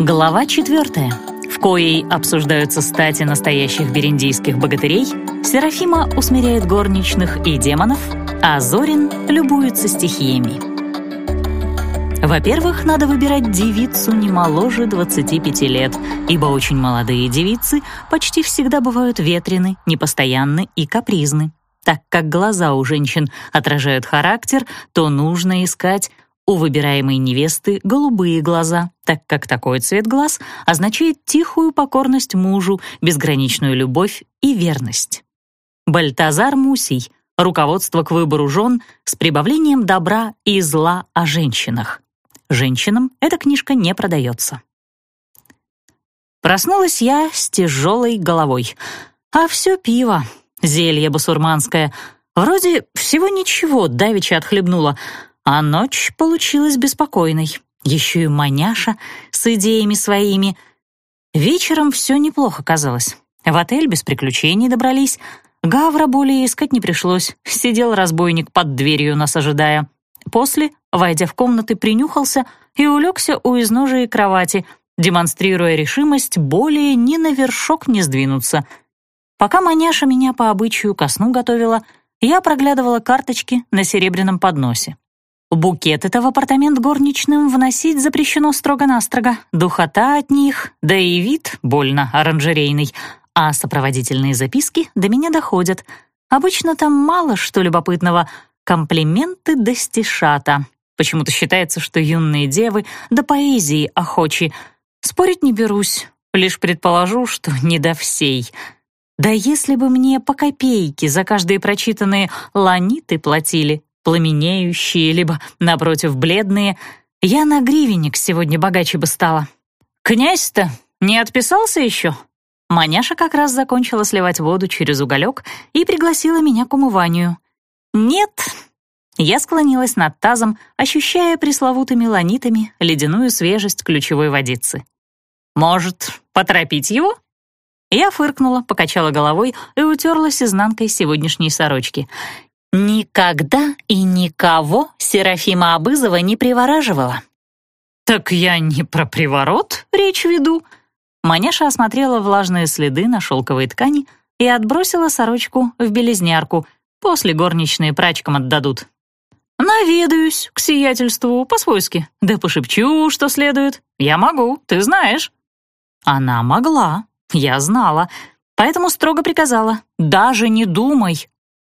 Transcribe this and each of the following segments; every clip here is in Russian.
Глава четвертая, в коей обсуждаются стати настоящих бериндийских богатырей, Серафима усмиряет горничных и демонов, а Зорин любуется стихиями. Во-первых, надо выбирать девицу не моложе 25 лет, ибо очень молодые девицы почти всегда бывают ветрены, непостоянны и капризны. Так как глаза у женщин отражают характер, то нужно искать у выбираемой невесты голубые глаза, так как такой цвет глаз означает тихую покорность мужу, безграничную любовь и верность. Бальтазар Мусий. Руководство к выбору жен с прибавлением добра и зла о женщинах. Женщинам эта книжка не продается. Проснулась я с тяжелой головой. А все пиво, зелье басурманское. Вроде всего ничего давеча отхлебнула, а ночь получилась беспокойной. Еще и маняша с идеями своими. Вечером все неплохо казалось. В отель без приключений добрались. Гавра более искать не пришлось. Сидел разбойник под дверью, нас ожидая. После, войдя в комнаты, принюхался и улегся у изножия кровати, демонстрируя решимость более ни на вершок не сдвинуться. Пока маняша меня по обычаю ко сну готовила, я проглядывала карточки на серебряном подносе. Букет это в апартамент горничным вносить запрещено строго-настрого. Духота от них, да и вид больно оранжерейный. А сопроводительные записки до меня доходят. Обычно там мало что любопытного. Комплименты до стишата. Почему-то считается, что юные девы до поэзии охочи. Спорить не берусь, лишь предположу, что не до всей. Да если бы мне по копейке за каждые прочитанные ланиты платили, пламенеющие, либо, напротив, бледные, я на гривенник сегодня богаче бы стала. «Князь-то не отписался еще?» Маняша как раз закончила сливать воду через уголек и пригласила меня к умыванию. «Нет». Я склонилась над тазом, ощущая пресловутыми ланитами ледяную свежесть ключевой водицы. «Может, поторопить его?» Я фыркнула, покачала головой и утерлась изнанкой сегодняшней сорочки. Никогда и никого Серафима Абызова не привораживала. «Так я не про приворот речь веду». Маняша осмотрела влажные следы на шелковой ткани и отбросила сорочку в белезнярку. После горничные прачкам отдадут. «Наведаюсь к сиятельству по-свойски, да пошепчу, что следует. Я могу, ты знаешь». Она могла, я знала, поэтому строго приказала «даже не думай».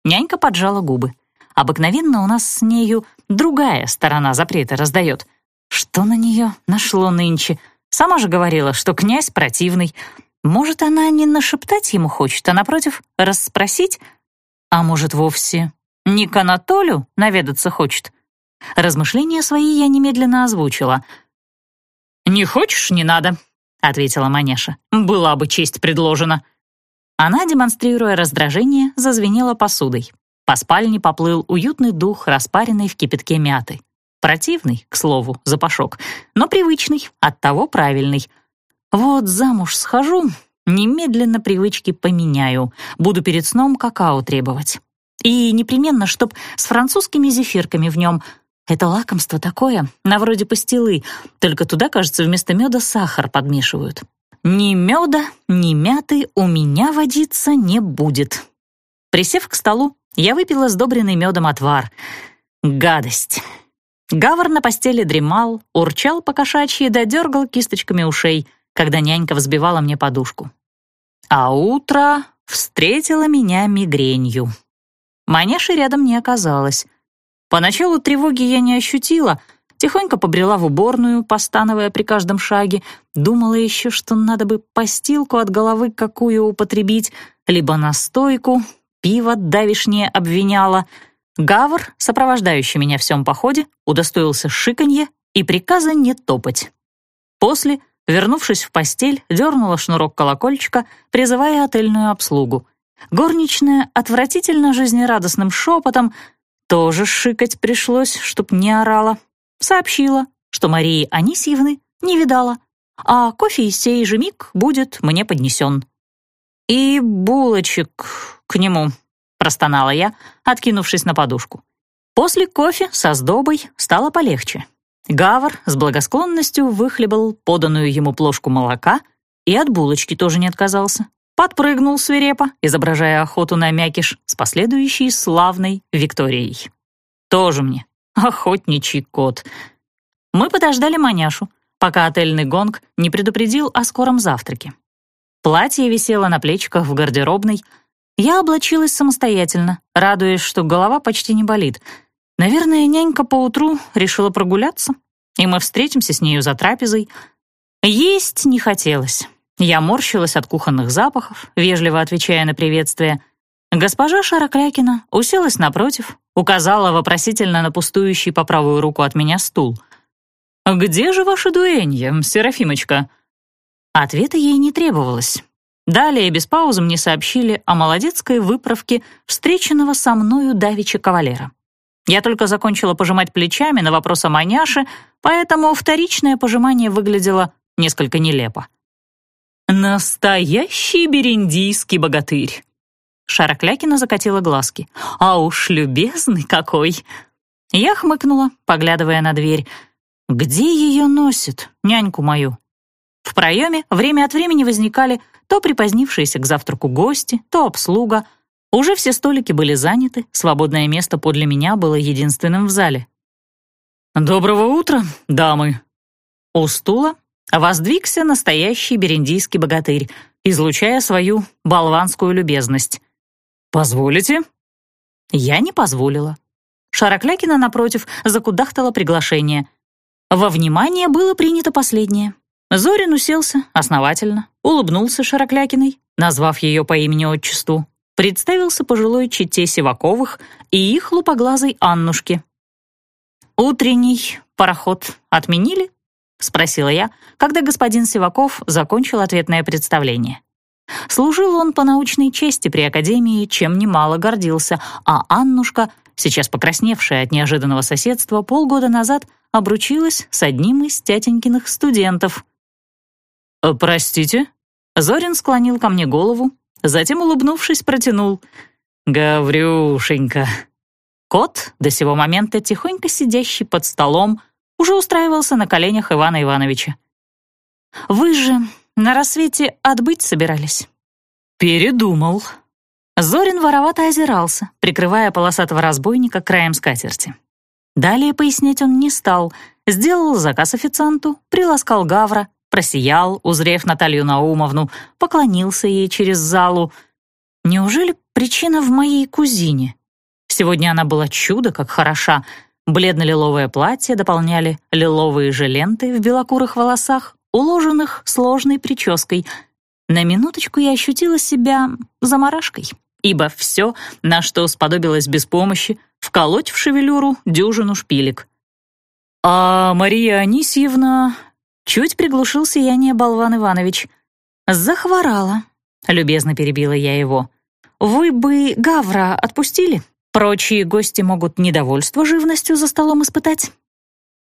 Нянька поджала губы. Обыкновенно у нас с нею другая сторона запрета раздает. Что на нее нашло нынче? Сама же говорила, что князь противный. Может, она не нашептать ему хочет, а, напротив, расспросить? А может, вовсе не к Анатолию наведаться хочет? Размышления свои я немедленно озвучила. «Не хочешь — не надо», — ответила Маняша. «Была бы честь предложена». Она, демонстрируя раздражение, зазвенела посудой. По спальне поплыл уютный дух, распаренный в кипятке мяты. Противный, к слову, запашок, но привычный, оттого правильный. Вот замуж схожу, немедленно привычки поменяю, буду перед сном какао требовать. И непременно, чтоб с французскими зефирками в нем. Это лакомство такое, на вроде пастилы, только туда, кажется, вместо меда сахар подмешивают. Ни меда, ни мяты у меня водиться не будет. Присев к столу, я выпила сдобренный медом отвар. Гадость. Гавр на постели дремал, урчал по кошачьи да дергал кисточками ушей, когда нянька взбивала мне подушку. А утро встретило меня мигренью. Маняши рядом не оказалось. Поначалу тревоги я не ощутила — Тихонько побрела в уборную, постановая при каждом шаге. Думала еще, что надо бы постилку от головы какую употребить, либо настойку, пиво давишнее обвиняла. Гавр, сопровождающий меня в всем походе, удостоился шиканье и приказа не топать. После, вернувшись в постель, дернула шнурок колокольчика, призывая отельную обслугу. Горничная отвратительно жизнерадостным шепотом тоже шикать пришлось, чтоб не орала, сообщила, что Марии Анисьевны не видала, а кофе из сей же миг будет мне поднесен. «И булочек к нему», — простонала я, откинувшись на подушку. После кофе со сдобой стало полегче. Гавр с благосклонностью выхлебал поданную ему плошку молока и от булочки тоже не отказался. Подпрыгнул свирепо, изображая охоту на мякиш с последующей славной Викторией. Тоже мне охотничий кот. Мы подождали маняшу, пока отельный гонг не предупредил о скором завтраке. Платье висело на плечиках в гардеробной. Я облачилась самостоятельно, радуясь, что голова почти не болит — Наверное, нянька поутру решила прогуляться, и мы встретимся с нею за трапезой. Есть не хотелось. Я морщилась от кухонных запахов, вежливо отвечая на приветствие. Госпожа Шароклякина уселась напротив, указала вопросительно на пустующий по правую руку от меня стул. «Где же ваша дуэнья, Серафимочка?» Ответа ей не требовалось. Далее без паузы мне сообщили о молодецкой выправке встреченного со мною давича кавалера. Я только закончила пожимать плечами на вопрос о маняше, поэтому вторичное пожимание выглядело несколько нелепо. «Настоящий бериндийский богатырь!» Шароклякина закатила глазки. «А уж любезный какой!» Я хмыкнула, поглядывая на дверь. «Где ее носит, няньку мою?» В проеме время от времени возникали то припозднившиеся к завтраку гости, то обслуга — уже все столики были заняты, свободное место подле меня было единственным в зале. «Доброго утра, дамы!» У стула воздвигся настоящий бериндийский богатырь, излучая свою болванскую любезность. «Позволите?» Я не позволила. Шароклякина, напротив, закудахтала приглашение. Во внимание было принято последнее. Зорин уселся основательно, улыбнулся Шароклякиной, назвав ее по имени-отчеству, представился пожилой чете Сиваковых и их лупоглазой Аннушке. «Утренний пароход отменили?» — спросила я, когда господин Сиваков закончил ответное представление. Служил он по научной чести при Академии, чем немало гордился, а Аннушка, сейчас покрасневшая от неожиданного соседства, полгода назад обручилась с одним из тятенькиных студентов. «Простите?» Зорин склонил ко мне голову, Затем, улыбнувшись, протянул. «Гаврюшенька». Кот, до сего момента тихонько сидящий под столом, уже устраивался на коленях Ивана Ивановича. «Вы же на рассвете отбыть собирались?» «Передумал». Зорин воровато озирался, прикрывая полосатого разбойника краем скатерти. Далее пояснять он не стал, сделал заказ официанту, приласкал гавра, просиял, узрев Наталью Наумовну, поклонился ей через залу. Неужели причина в моей кузине? Сегодня она была чудо, как хороша. Бледно-лиловое платье дополняли лиловые же ленты в белокурых волосах, уложенных сложной прической. На минуточку я ощутила себя заморашкой, ибо все, на что сподобилась без помощи, вколоть в шевелюру дюжину шпилек. «А Мария Анисьевна Чуть приглушил сияние болван Иванович. «Захворала», — любезно перебила я его. «Вы бы Гавра отпустили? Прочие гости могут недовольство живностью за столом испытать».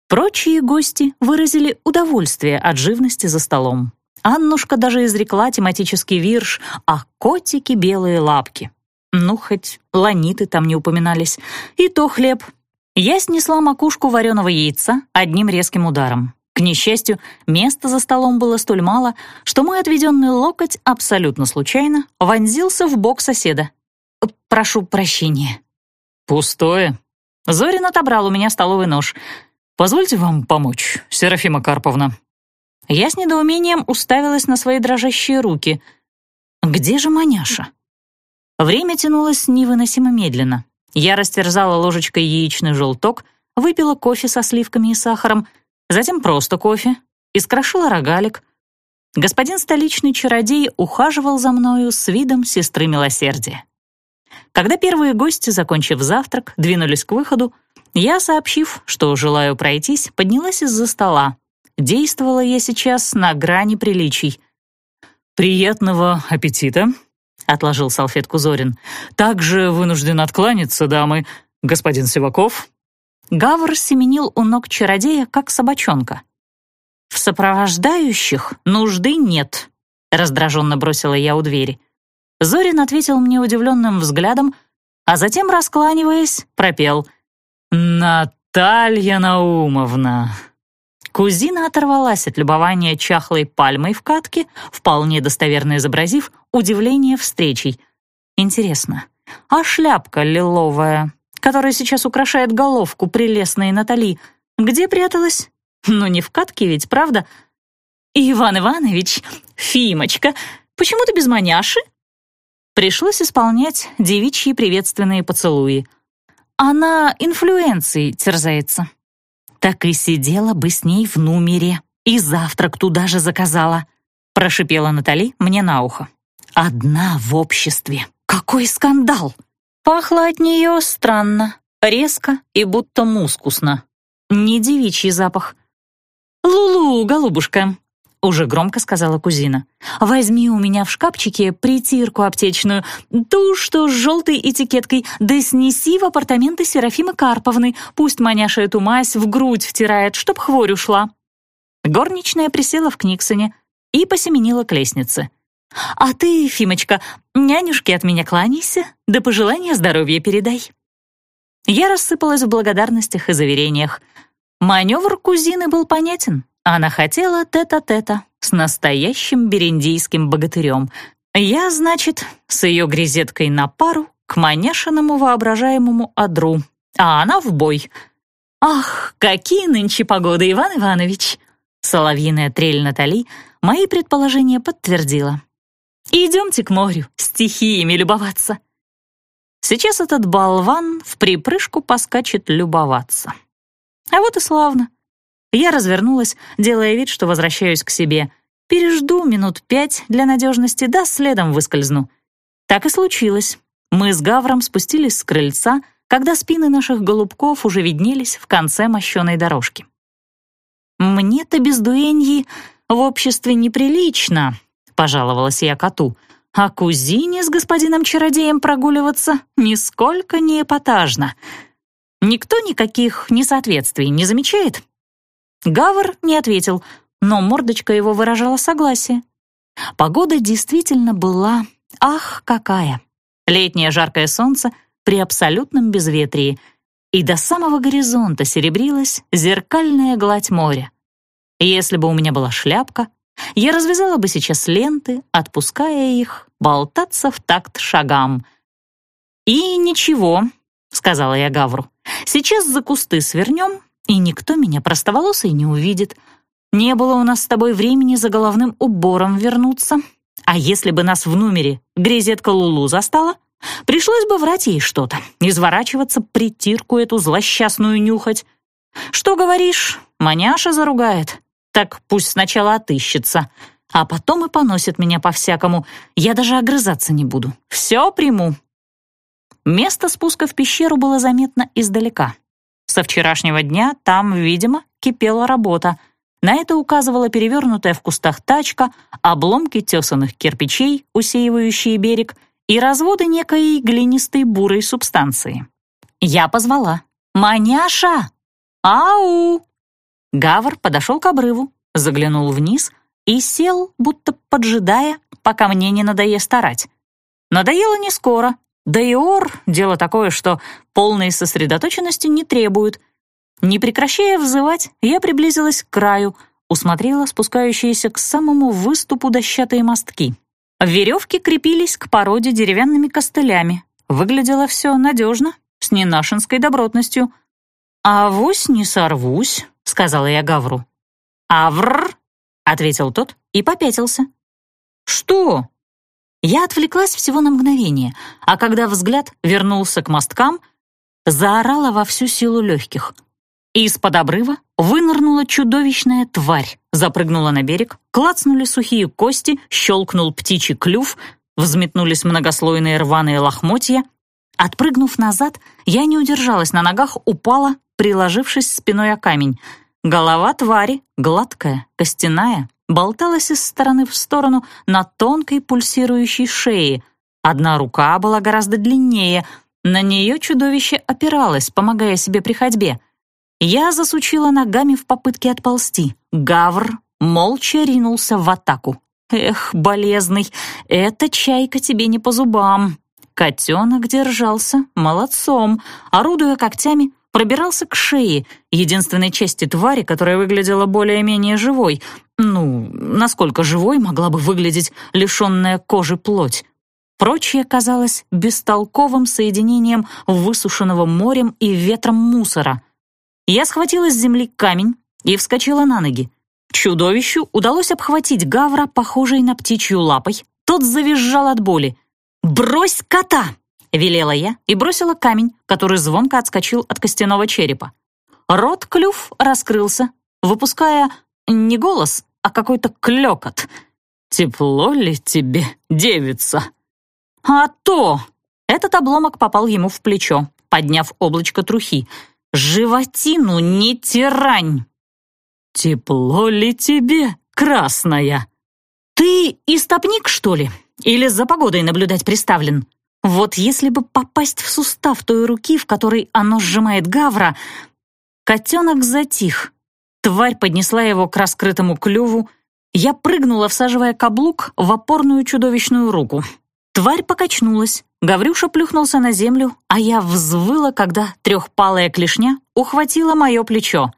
Прочие гости выразили удовольствие от живности за столом. Аннушка даже изрекла тематический вирш «А котики белые лапки». Ну, хоть ланиты там не упоминались. И то хлеб. Я снесла макушку вареного яйца одним резким ударом. К несчастью, места за столом было столь мало, что мой отведенный локоть абсолютно случайно вонзился в бок соседа. «Прошу прощения». «Пустое». Зорин отобрал у меня столовый нож. «Позвольте вам помочь, Серафима Карповна». Я с недоумением уставилась на свои дрожащие руки. «Где же маняша?» Время тянулось невыносимо медленно. Я растерзала ложечкой яичный желток, выпила кофе со сливками и сахаром — затем просто кофе, искрошила рогалик. Господин столичный чародей ухаживал за мною с видом сестры милосердия. Когда первые гости, закончив завтрак, двинулись к выходу, я, сообщив, что желаю пройтись, поднялась из-за стола. Действовала я сейчас на грани приличий. «Приятного аппетита», — отложил салфетку Зорин. «Также вынужден откланяться, дамы. Господин Сиваков, Гавр семенил у ног чародея, как собачонка. «В сопровождающих нужды нет», — раздраженно бросила я у двери. Зорин ответил мне удивленным взглядом, а затем, раскланиваясь, пропел. «Наталья Наумовна, Кузина оторвалась от любования чахлой пальмой в катке, вполне достоверно изобразив удивление встречей. Интересно, а шляпка лиловая, которая сейчас украшает головку прелестной Натали, где пряталась? Ну не в катке ведь, правда? Иван Иванович, Фимочка, почему ты без маняши? Пришлось исполнять девичьи приветственные поцелуи. Она инфлюенцией терзается. Так и сидела бы с ней в номере. И завтрак туда же заказала. Прошипела Натали мне на ухо. Одна в обществе. Какой скандал! Пахло от нее странно, резко и будто мускусно. Не девичий запах. «Лулу, голубушка, уже громко сказала кузина. «Возьми у меня в шкафчике притирку аптечную, ту, что с желтой этикеткой, да снеси в апартаменты Серафимы Карповны, пусть маняша эту мазь в грудь втирает, чтоб хворь ушла». Горничная присела в Книксоне и посеменила к лестнице. «А ты, Фимочка, нянюшке от меня кланяйся, да пожелания здоровья передай». Я рассыпалась в благодарностях и заверениях. Маневр кузины был понятен. Она хотела тета-тета с настоящим бериндийским богатырем. Я, значит, с ее грезеткой на пару к маняшиному воображаемому одру, а она в бой. «Ах, какие нынче погоды, Иван Иванович!» Соловьиная трель Натали мои предположения подтвердила. «Идемте к морю, стихиями любоваться». Сейчас этот болван в припрыжку поскачет любоваться. А вот и славно. Я развернулась, делая вид, что возвращаюсь к себе. Пережду минут пять для надежности, да следом выскользну. Так и случилось. Мы с Гавром спустились с крыльца, когда спины наших голубков уже виднелись в конце мощеной дорожки. «Мне-то без дуэньи в обществе неприлично», — пожаловалась я коту, «а кузине с господином-чародеем прогуливаться нисколько не эпатажно. Никто никаких несоответствий не замечает?» Гавр не ответил, но мордочка его выражала согласие. Погода действительно была, ах, какая! Летнее жаркое солнце при абсолютном безветрии, и до самого горизонта серебрилась зеркальная гладь моря. Если бы у меня была шляпка, я развязала бы сейчас ленты, отпуская их болтаться в такт шагам. «И ничего», — сказала я Гавру, — «сейчас за кусты свернем и никто меня простоволосой не увидит. Не было у нас с тобой времени за головным убором вернуться. А если бы нас в номере грезетка Лулу застала, пришлось бы врать ей что-то, изворачиваться, притирку эту злосчастную нюхать. Что говоришь, маняша заругает? Так пусть сначала отыщется, а потом и поносит меня по-всякому. Я даже огрызаться не буду. Все приму. Место спуска в пещеру было заметно издалека. Со вчерашнего дня там, видимо, кипела работа. На это указывала перевернутая в кустах тачка, обломки тесанных кирпичей, усеивающие берег, и разводы некой глинистой бурой субстанции. Я позвала. «Маняша! Ау!» Гавр подошел к обрыву, заглянул вниз и сел, будто поджидая, пока мне не надоест орать. Надоело не скоро, да и ор — дело такое, что полной сосредоточенности не требует. Не прекращая взывать, я приблизилась к краю, усмотрела спускающиеся к самому выступу дощатые мостки. Веревки крепились к породе деревянными костылями. Выглядело все надежно, с ненашинской добротностью. «Авось не сорвусь», — сказала я Гавру. «Авр», — ответил тот и попятился. «Что?» Я отвлеклась всего на мгновение, а когда взгляд вернулся к мосткам, заорала во всю силу легких. Из-под обрыва вынырнула чудовищная тварь, запрыгнула на берег, клацнули сухие кости, щелкнул птичий клюв, взметнулись многослойные рваные лохмотья. Отпрыгнув назад, я не удержалась на ногах, упала, приложившись спиной о камень. Голова твари, гладкая, костяная, болталась из стороны в сторону на тонкой пульсирующей шее. Одна рука была гораздо длиннее, на нее чудовище опиралось, помогая себе при ходьбе. Я засучила ногами в попытке отползти. Гавр молча ринулся в атаку. «Эх, болезный, эта чайка тебе не по зубам». Котенок держался молодцом, орудуя когтями, пробирался к шее, единственной части твари, которая выглядела более-менее живой. Ну, насколько живой могла бы выглядеть лишенная кожи плоть. Прочее казалось бестолковым соединением высушенного морем и ветром мусора. Я схватила с земли камень и вскочила на ноги. Чудовищу удалось обхватить гавра, похожей на птичью лапой. Тот завизжал от боли. «Брось кота!» — велела я и бросила камень, который звонко отскочил от костяного черепа. Рот-клюв раскрылся, выпуская не голос, а какой-то клёкот. «Тепло ли тебе, девица?» «А то!» Этот обломок попал ему в плечо, подняв облачко трухи. «Животину не тирань!» «Тепло ли тебе, красная?» «Ты истопник, что ли? Или за погодой наблюдать приставлен? Вот если бы попасть в сустав той руки, в которой оно сжимает гавра...» Котенок затих. Тварь поднесла его к раскрытому клюву. Я прыгнула, всаживая каблук в опорную чудовищную руку. Тварь покачнулась, Гаврюша плюхнулся на землю, а я взвыла, когда трехпалая клешня ухватила мое плечо.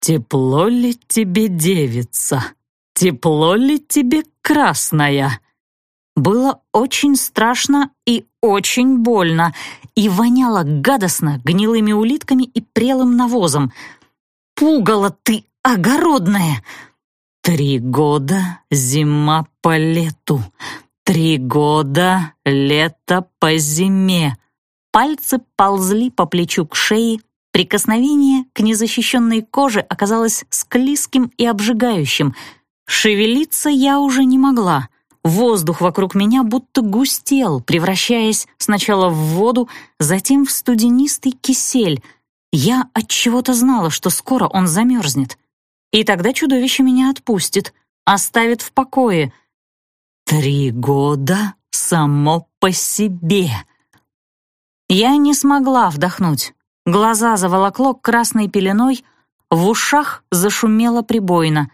«Тепло ли тебе, девица? Тепло ли тебе, красная?» Было очень страшно и очень больно, и воняло гадостно гнилыми улитками и прелым навозом. «Пугало ты огородное!» «Три года зима по лету, Три года, лето по зиме. Пальцы ползли по плечу к шее, прикосновение к незащищенной коже оказалось склизким и обжигающим. Шевелиться я уже не могла. Воздух вокруг меня будто густел, превращаясь сначала в воду, затем в студенистый кисель. Я от чего-то знала, что скоро он замерзнет. И тогда чудовище меня отпустит, оставит в покое — Три года само по себе. Я не смогла вдохнуть. Глаза заволокло красной пеленой, в ушах зашумело прибойно.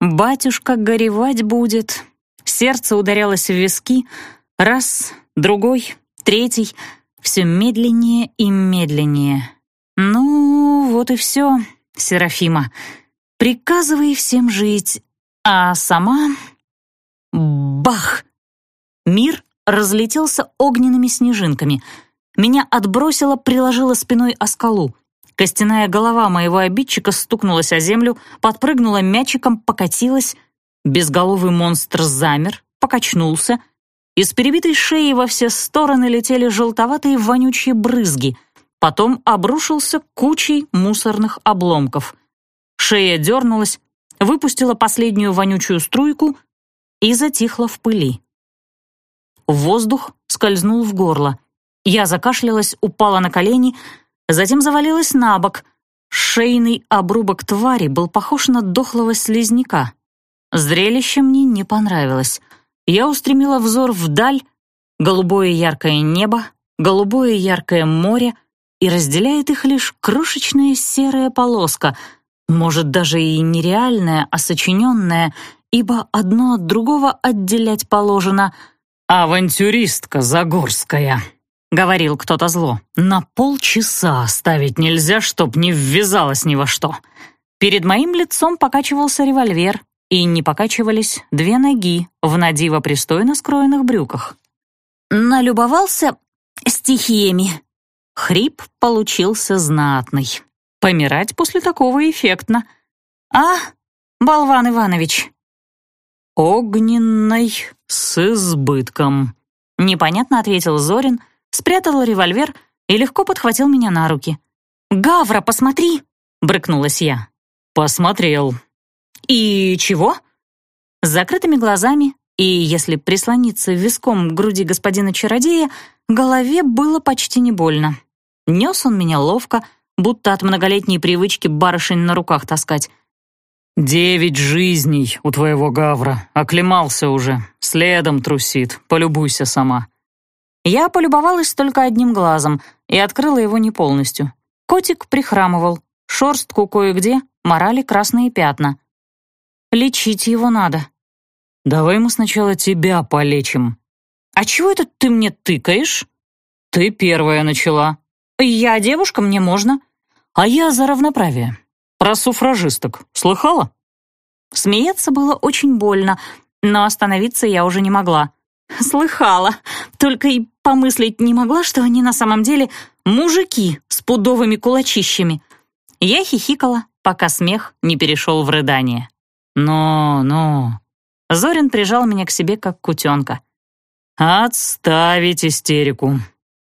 Батюшка горевать будет. Сердце ударялось в виски. Раз, другой, третий. Все медленнее и медленнее. Ну, вот и все, Серафима. Приказывай всем жить, а сама Бах! Мир разлетелся огненными снежинками. Меня отбросило, приложило спиной о скалу. Костяная голова моего обидчика стукнулась о землю, подпрыгнула мячиком, покатилась. Безголовый монстр замер, покачнулся. Из перебитой шеи во все стороны летели желтоватые вонючие брызги. Потом обрушился кучей мусорных обломков. Шея дернулась, выпустила последнюю вонючую струйку — и затихла в пыли. Воздух скользнул в горло. Я закашлялась, упала на колени, затем завалилась на бок. Шейный обрубок твари был похож на дохлого слизняка. Зрелище мне не понравилось. Я устремила взор вдаль, голубое яркое небо, голубое яркое море, и разделяет их лишь крошечная серая полоска, может, даже и нереальная, а сочиненная, ибо одно от другого отделять положено. «Авантюристка Загорская», — говорил кто-то зло, «на полчаса оставить нельзя, чтоб не ввязалась ни во что». Перед моим лицом покачивался револьвер, и не покачивались две ноги в надиво пристойно скроенных брюках. Налюбовался стихиями. Хрип получился знатный. Помирать после такого эффектно. «А, болван Иванович, «Огненной с избытком», — непонятно ответил Зорин, спрятал револьвер и легко подхватил меня на руки. «Гавра, посмотри!» — брыкнулась я. «Посмотрел». «И чего?» С закрытыми глазами и, если прислониться виском к груди господина-чародея, голове было почти не больно. Нес он меня ловко, будто от многолетней привычки барышень на руках таскать. «Девять жизней у твоего гавра. Оклемался уже. Следом трусит. Полюбуйся сама». Я полюбовалась только одним глазом и открыла его не полностью. Котик прихрамывал. Шорстку кое-где морали красные пятна. Лечить его надо. «Давай мы сначала тебя полечим». «А чего это ты мне тыкаешь?» «Ты первая начала». «Я девушка, мне можно». А я за равноправие. Про суфражисток слыхала?» Смеяться было очень больно, но остановиться я уже не могла. Слыхала, только и помыслить не могла, что они на самом деле мужики с пудовыми кулачищами. Я хихикала, пока смех не перешел в рыдание. «Но, но...» Зорин прижал меня к себе, как кутенка. «Отставить истерику.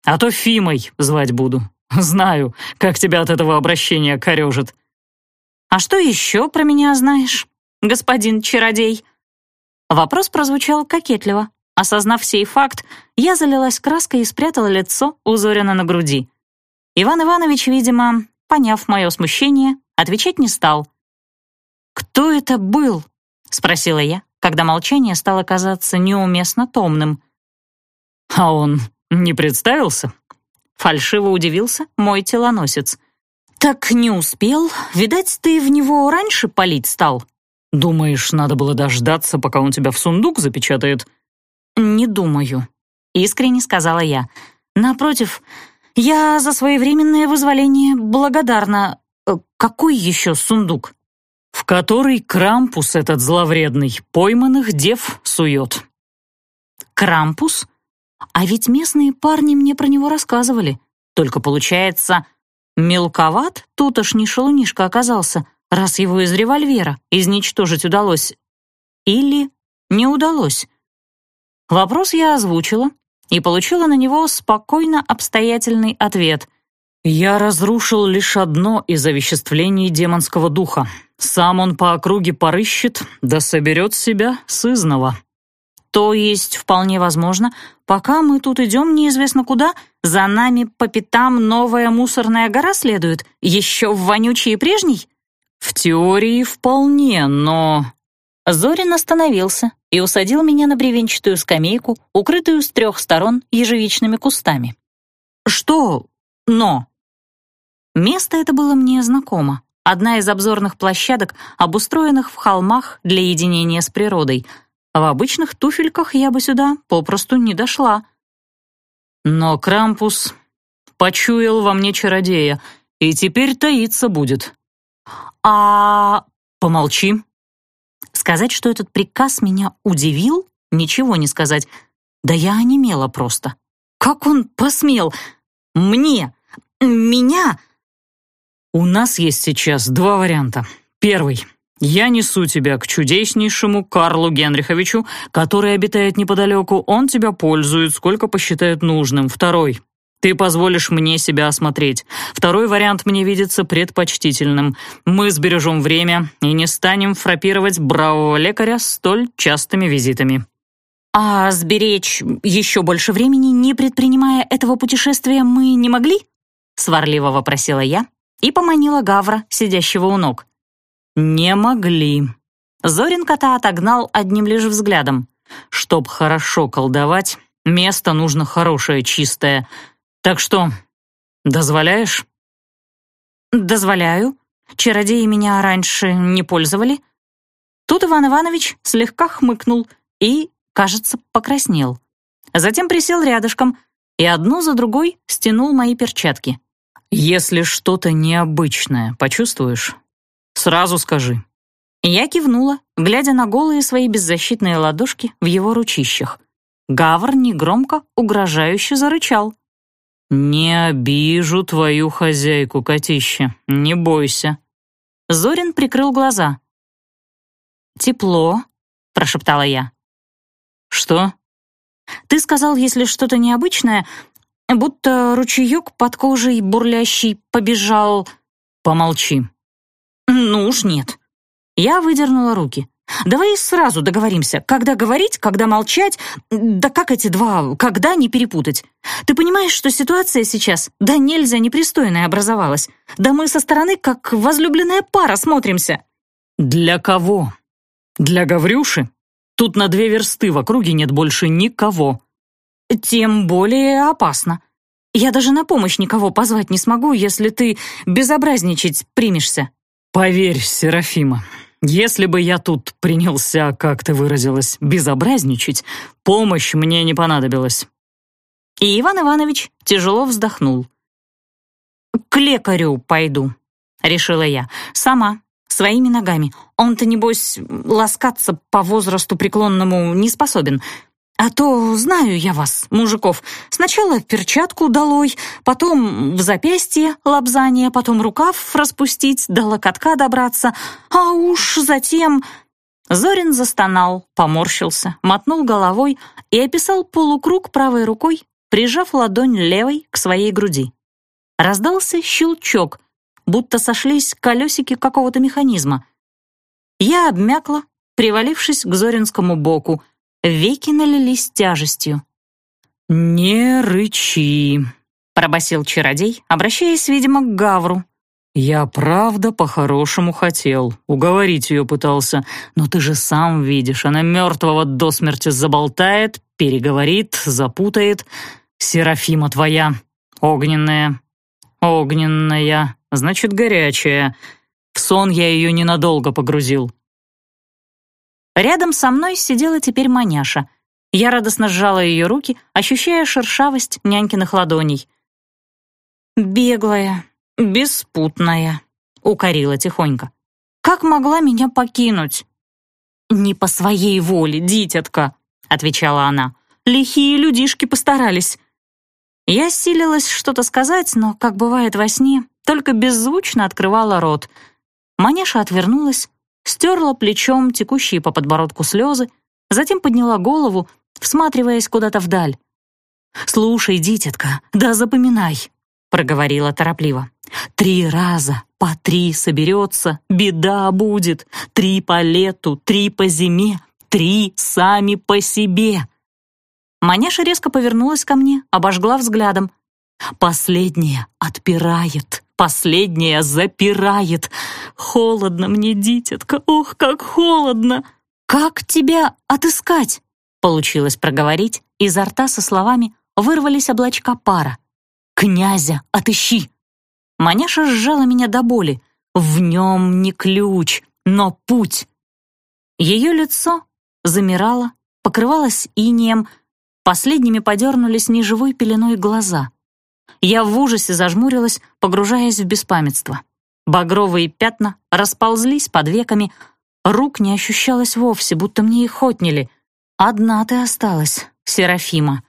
А то Фимой звать буду. Знаю, как тебя от этого обращения корежит». «А что еще про меня знаешь, господин чародей?» Вопрос прозвучал кокетливо. Осознав сей факт, я залилась краской и спрятала лицо у Зорина на груди. Иван Иванович, видимо, поняв мое смущение, отвечать не стал. «Кто это был?» — спросила я, когда молчание стало казаться неуместно томным. «А он не представился?» Фальшиво удивился мой телоносец. «Так не успел. Видать, ты в него раньше палить стал». «Думаешь, надо было дождаться, пока он тебя в сундук запечатает?» «Не думаю», — искренне сказала я. «Напротив, я за своевременное вызволение благодарна. Э, какой еще сундук?» «В который Крампус этот зловредный пойманных дев сует». «Крампус? А ведь местные парни мне про него рассказывали. Только получается, мелковат тутошний шалунишка оказался, раз его из револьвера изничтожить удалось. Или не удалось?» Вопрос я озвучила и получила на него спокойно обстоятельный ответ. «Я разрушил лишь одно из овеществлений демонского духа. Сам он по округе порыщет, да соберет себя сызного». «То есть, вполне возможно, пока мы тут идем неизвестно куда, за нами по пятам новая мусорная гора следует, еще в вонючий прежний?» «В теории вполне, но...» Зорин остановился и усадил меня на бревенчатую скамейку, укрытую с трех сторон ежевичными кустами. «Что? Но?» Место это было мне знакомо. Одна из обзорных площадок, обустроенных в холмах для единения с природой. В обычных туфельках я бы сюда попросту не дошла. Но Крампус почуял во мне чародея, и теперь таиться будет. «А...» «Помолчи», Сказать, что этот приказ меня удивил, ничего не сказать. Да я онемела просто. Как он посмел? Мне? Меня? У нас есть сейчас два варианта. Первый. Я несу тебя к чудеснейшему Карлу Генриховичу, который обитает неподалеку. Он тебя пользует, сколько посчитает нужным. Второй. Ты позволишь мне себя осмотреть. Второй вариант мне видится предпочтительным. Мы сбережем время и не станем фрапировать бравого лекаря столь частыми визитами». «А сберечь еще больше времени, не предпринимая этого путешествия, мы не могли?» Сварливо вопросила я и поманила Гавра, сидящего у ног. «Не могли». Зорин кота отогнал одним лишь взглядом. «Чтоб хорошо колдовать, место нужно хорошее, чистое. Так что, дозволяешь?» «Дозволяю. Чародеи меня раньше не пользовали». Тут Иван Иванович слегка хмыкнул и, кажется, покраснел. Затем присел рядышком и одну за другой стянул мои перчатки. «Если что-то необычное почувствуешь, сразу скажи». Я кивнула, глядя на голые свои беззащитные ладошки в его ручищах. Гавр негромко, угрожающе зарычал. «Не обижу твою хозяйку, котище, не бойся». Зорин прикрыл глаза. «Тепло», — прошептала я. «Что?» «Ты сказал, если что-то необычное, будто ручеек под кожей бурлящий побежал...» «Помолчи». «Ну уж нет». Я выдернула руки. Давай сразу договоримся, когда говорить, когда молчать, да как эти два, когда не перепутать. Ты понимаешь, что ситуация сейчас, да нельзя непристойная образовалась. Да мы со стороны как возлюбленная пара смотримся». «Для кого? Для Гаврюши? Тут на две версты в округе нет больше никого». «Тем более опасно. Я даже на помощь никого позвать не смогу, если ты безобразничать примешься». «Поверь, Серафима, если бы я тут принялся, как ты выразилась, безобразничать, помощь мне не понадобилась». И Иван Иванович тяжело вздохнул. «К лекарю пойду», — решила я. «Сама, своими ногами. Он-то, небось, ласкаться по возрасту преклонному не способен. А то знаю я вас, мужиков. Сначала перчатку долой, потом в запястье лобзание, потом рукав распустить, до локотка добраться, а уж затем...» Зорин застонал, поморщился, мотнул головой и описал полукруг правой рукой, прижав ладонь левой к своей груди. Раздался щелчок, будто сошлись колесики какого-то механизма. Я обмякла, привалившись к Зоринскому боку, веки налились тяжестью. «Не рычи», — пробасил чародей, обращаясь, видимо, к Гавру. «Я правда по-хорошему хотел, уговорить ее пытался, но ты же сам видишь, она мертвого до смерти заболтает, переговорит, запутает. Серафима твоя, огненная, огненная, значит, горячая. В сон я ее ненадолго погрузил». Рядом со мной сидела теперь маняша. Я радостно сжала ее руки, ощущая шершавость нянькиных ладоней. «Беглая, беспутная», — укорила тихонько. «Как могла меня покинуть?» «Не по своей воле, дитятка», — отвечала она. «Лихие людишки постарались». Я силилась что-то сказать, но, как бывает во сне, только беззвучно открывала рот. Маняша отвернулась, стерла плечом текущие по подбородку слезы, затем подняла голову, всматриваясь куда-то вдаль. «Слушай, дитятка, да запоминай», — проговорила торопливо. «Три раза по три соберется, беда будет. Три по лету, три по зиме, три сами по себе». Маняша резко повернулась ко мне, обожгла взглядом. «Последняя отпирает, последняя запирает. Холодно мне, дитятка, ох, как холодно! Как тебя отыскать?» Получилось проговорить, изо рта со словами вырвались облачка пара. «Князя, отыщи!» Маняша сжала меня до боли. В нем не ключ, но путь. Ее лицо замирало, покрывалось инеем, последними подернулись неживой пеленой глаза. Я в ужасе зажмурилась, погружаясь в беспамятство. Багровые пятна расползлись под веками, рук не ощущалось вовсе, будто мне их отняли. Одна ты осталась, Серафима,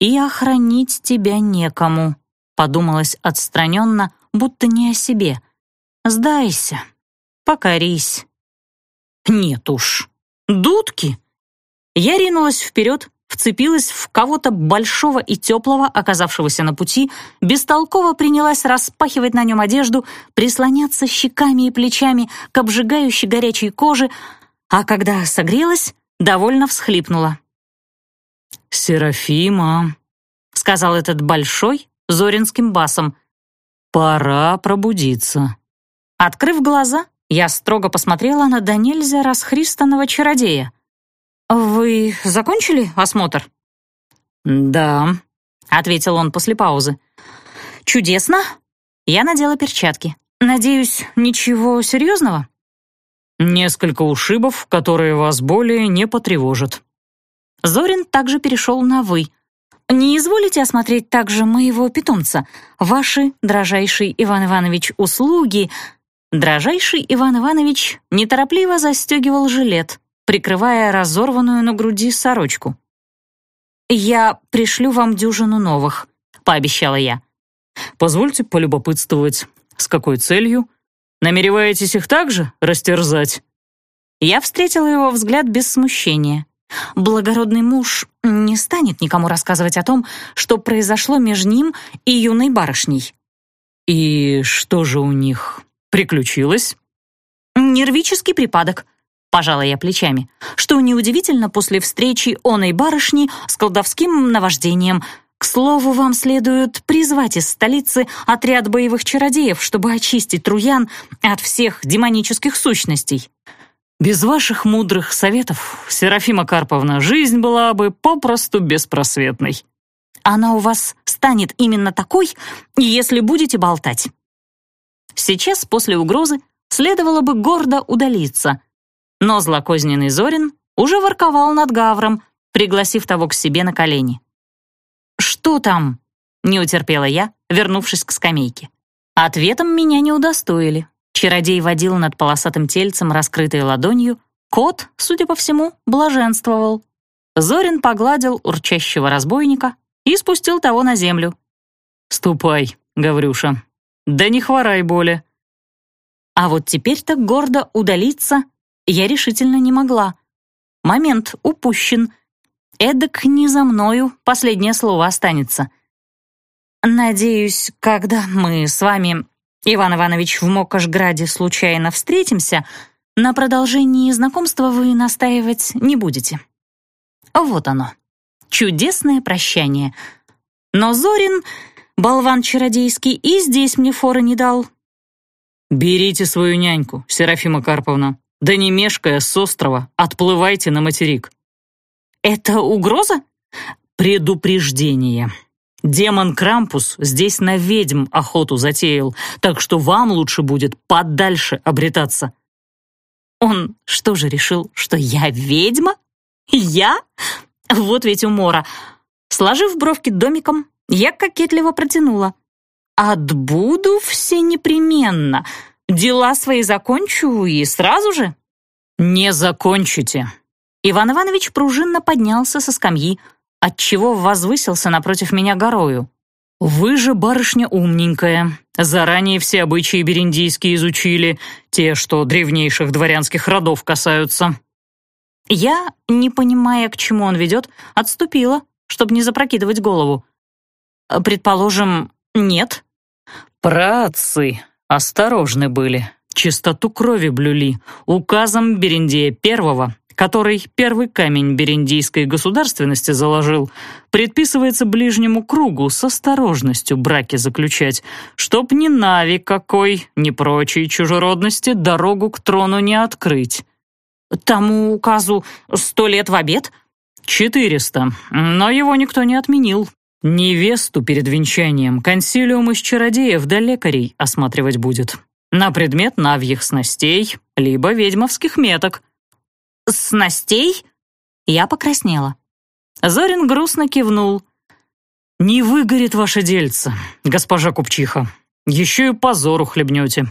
и охранить тебя некому подумалось отстраненно, будто не о себе. «Сдайся, покорись». «Нет уж, дудки!» Я ринулась вперед, вцепилась в кого-то большого и теплого, оказавшегося на пути, бестолково принялась распахивать на нем одежду, прислоняться щеками и плечами к обжигающей горячей коже, а когда согрелась, довольно всхлипнула. «Серафима», — сказал этот большой, зоринским басом. «Пора пробудиться». Открыв глаза, я строго посмотрела на до нельзя расхристанного чародея. «Вы закончили осмотр?» «Да», — ответил он после паузы. «Чудесно!» Я надела перчатки. «Надеюсь, ничего серьезного?» «Несколько ушибов, которые вас более не потревожат». Зорин также перешел на «вы», «Не изволите осмотреть также моего питомца? Ваши, дрожайший Иван Иванович, услуги...» Дрожайший Иван Иванович неторопливо застегивал жилет, прикрывая разорванную на груди сорочку. «Я пришлю вам дюжину новых», — пообещала я. «Позвольте полюбопытствовать, с какой целью? Намереваетесь их также растерзать?» Я встретила его взгляд без смущения. Благородный муж не станет никому рассказывать о том, что произошло между ним и юной барышней. «И что же у них приключилось?» «Нервический припадок», — пожала я плечами, что неудивительно после встречи оной барышни с колдовским наваждением. К слову, вам следует призвать из столицы отряд боевых чародеев, чтобы очистить Труян от всех демонических сущностей. Без ваших мудрых советов, Серафима Карповна, жизнь была бы попросту беспросветной. Она у вас станет именно такой, если будете болтать. Сейчас, после угрозы, следовало бы гордо удалиться. Но злокозненный Зорин уже ворковал над Гавром, пригласив того к себе на колени. «Что там?» — не утерпела я, вернувшись к скамейке. Ответом меня не удостоили. Чародей водил над полосатым тельцем, раскрытой ладонью. Кот, судя по всему, блаженствовал. Зорин погладил урчащего разбойника и спустил того на землю. «Ступай, Гаврюша, да не хворай боли». А вот теперь-то гордо удалиться я решительно не могла. Момент упущен. Эдак не за мною последнее слово останется. Надеюсь, когда мы с вами, Иван Иванович, в Мокошграде случайно встретимся, на продолжении знакомства вы настаивать не будете. Вот оно. Чудесное прощание. Но Зорин, болван чародейский, и здесь мне форы не дал. «Берите свою няньку, Серафима Карповна, да не мешкая с острова, отплывайте на материк». «Это угроза?» «Предупреждение. Демон Крампус здесь на ведьм охоту затеял, так что вам лучше будет подальше обретаться». «Он что же решил, что я ведьма? Я? Вот ведь умора». Сложив бровки домиком, я кокетливо протянула. «Отбуду все непременно. Дела свои закончу и сразу же». «Не закончите». Иван Иванович пружинно поднялся со скамьи, отчего возвысился напротив меня горою. «Вы же, барышня умненькая, заранее все обычаи бериндийские изучили, те, что древнейших дворянских родов касаются». Я, не понимая, к чему он ведет, отступила, чтобы не запрокидывать голову. «Предположим, нет?» «Праотцы осторожны были, чистоту крови блюли, указом Берендея Первого который первый камень бериндийской государственности заложил, предписывается ближнему кругу с осторожностью браки заключать, чтоб ни Нави какой, ни прочей чужеродности дорогу к трону не открыть. Тому указу сто лет в обед? Четыреста, но его никто не отменил. Невесту перед венчанием консилиум из чародеев да лекарей осматривать будет. На предмет навьих снастей, либо ведьмовских меток. «Снастей?» Я покраснела. Зорин грустно кивнул. «Не выгорит ваше дельце, госпожа Купчиха. Еще и позору хлебнете».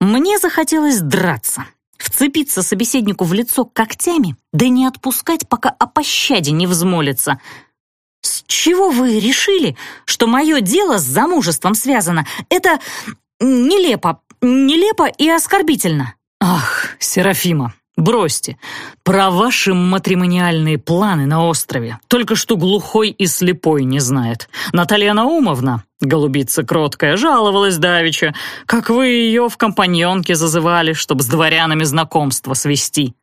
Мне захотелось драться, вцепиться собеседнику в лицо когтями, да не отпускать, пока о пощаде не взмолится. «С чего вы решили, что мое дело с замужеством связано? Это нелепо, нелепо и оскорбительно». «Ах, Серафима, Бросьте. Про ваши матримониальные планы на острове только что глухой и слепой не знает. Наталья Наумовна, голубица кроткая, жаловалась давеча, как вы ее в компаньонке зазывали, чтобы с дворянами знакомство свести.